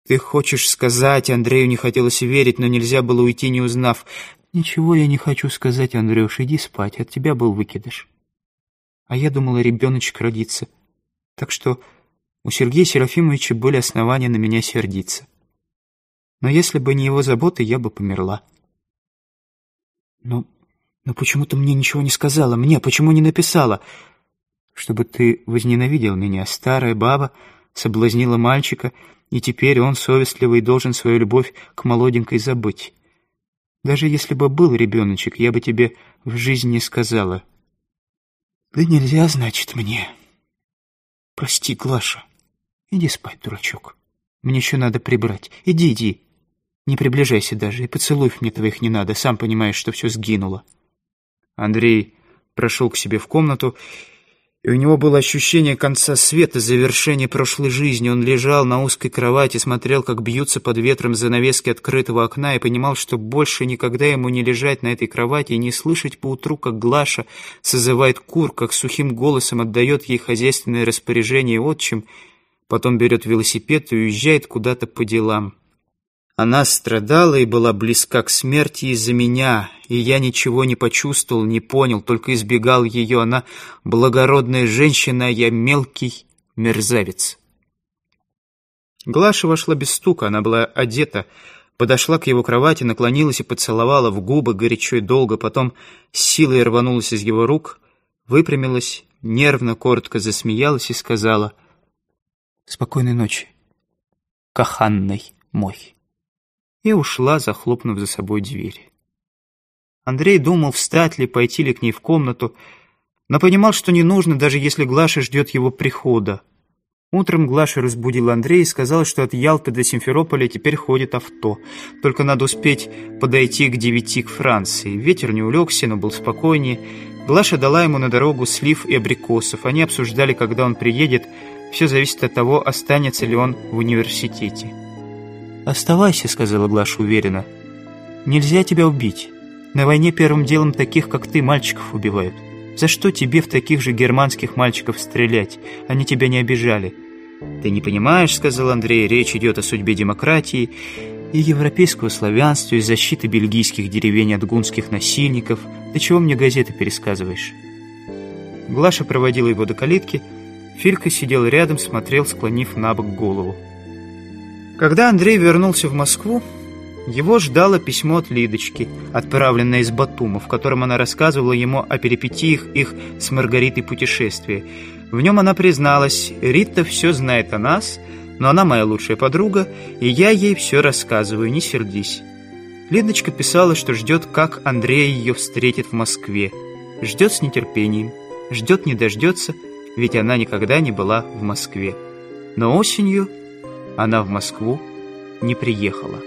«Ты хочешь сказать...» Андрею не хотелось верить, но нельзя было уйти, не узнав. «Ничего я не хочу сказать, Андрюш, иди спать, от тебя был выкидыш». А я думала, ребеночек родится. Так что у Сергея Серафимовича были основания на меня сердиться. Но если бы не его заботы, я бы померла. Но, но почему ты мне ничего не сказала? Мне почему не написала?» «Чтобы ты возненавидел меня, старая баба...» соблазнила мальчика, и теперь он, совестливый, должен свою любовь к молоденькой забыть. Даже если бы был ребеночек, я бы тебе в жизни не сказала. Да нельзя, значит, мне. Прости, Глаша. Иди спать, дурачок. Мне еще надо прибрать. Иди, иди. Не приближайся даже, и поцелуев мне твоих не надо. Сам понимаешь, что все сгинуло. Андрей прошел к себе в комнату и у него было ощущение конца света, завершения прошлой жизни. Он лежал на узкой кровати, смотрел, как бьются под ветром занавески открытого окна, и понимал, что больше никогда ему не лежать на этой кровати и не слышать поутру, как Глаша созывает кур, как сухим голосом отдает ей хозяйственные распоряжения отчим, потом берет велосипед и уезжает куда-то по делам. Она страдала и была близка к смерти из-за меня, и я ничего не почувствовал, не понял, только избегал ее. Она благородная женщина, а я мелкий мерзавец. Глаша вошла без стука, она была одета, подошла к его кровати, наклонилась и поцеловала в губы горячо и долго, потом с силой рванулась из его рук, выпрямилась, нервно, коротко засмеялась и сказала «Спокойной ночи, каханный мой» и ушла, захлопнув за собой дверь. Андрей думал, встать ли, пойти ли к ней в комнату, но понимал, что не нужно, даже если Глаша ждет его прихода. Утром Глаша разбудила Андрея и сказала, что от Ялты до Симферополя теперь ходит авто. Только надо успеть подойти к девяти к Франции. Ветер не улегся, но был спокойнее. Глаша дала ему на дорогу слив и абрикосов. Они обсуждали, когда он приедет. Все зависит от того, останется ли он в университете. «Оставайся», — сказала Глаша уверенно. «Нельзя тебя убить. На войне первым делом таких, как ты, мальчиков убивают. За что тебе в таких же германских мальчиков стрелять? Они тебя не обижали». «Ты не понимаешь», — сказал Андрей, — «речь идет о судьбе демократии и европейского славянства, и защиты бельгийских деревень от гунских насильников. Ты чего мне газеты пересказываешь?» Глаша проводила его до калитки. Филька сидел рядом, смотрел, склонив на бок голову. Когда Андрей вернулся в Москву, его ждало письмо от Лидочки, отправленное из Батума, в котором она рассказывала ему о перипетиях их с Маргаритой путешествия. В нем она призналась, «Рита все знает о нас, но она моя лучшая подруга, и я ей все рассказываю, не сердись». Лидочка писала, что ждет, как Андрей ее встретит в Москве. Ждет с нетерпением, ждет не дождется, ведь она никогда не была в Москве. Но осенью она в Москву не приехала.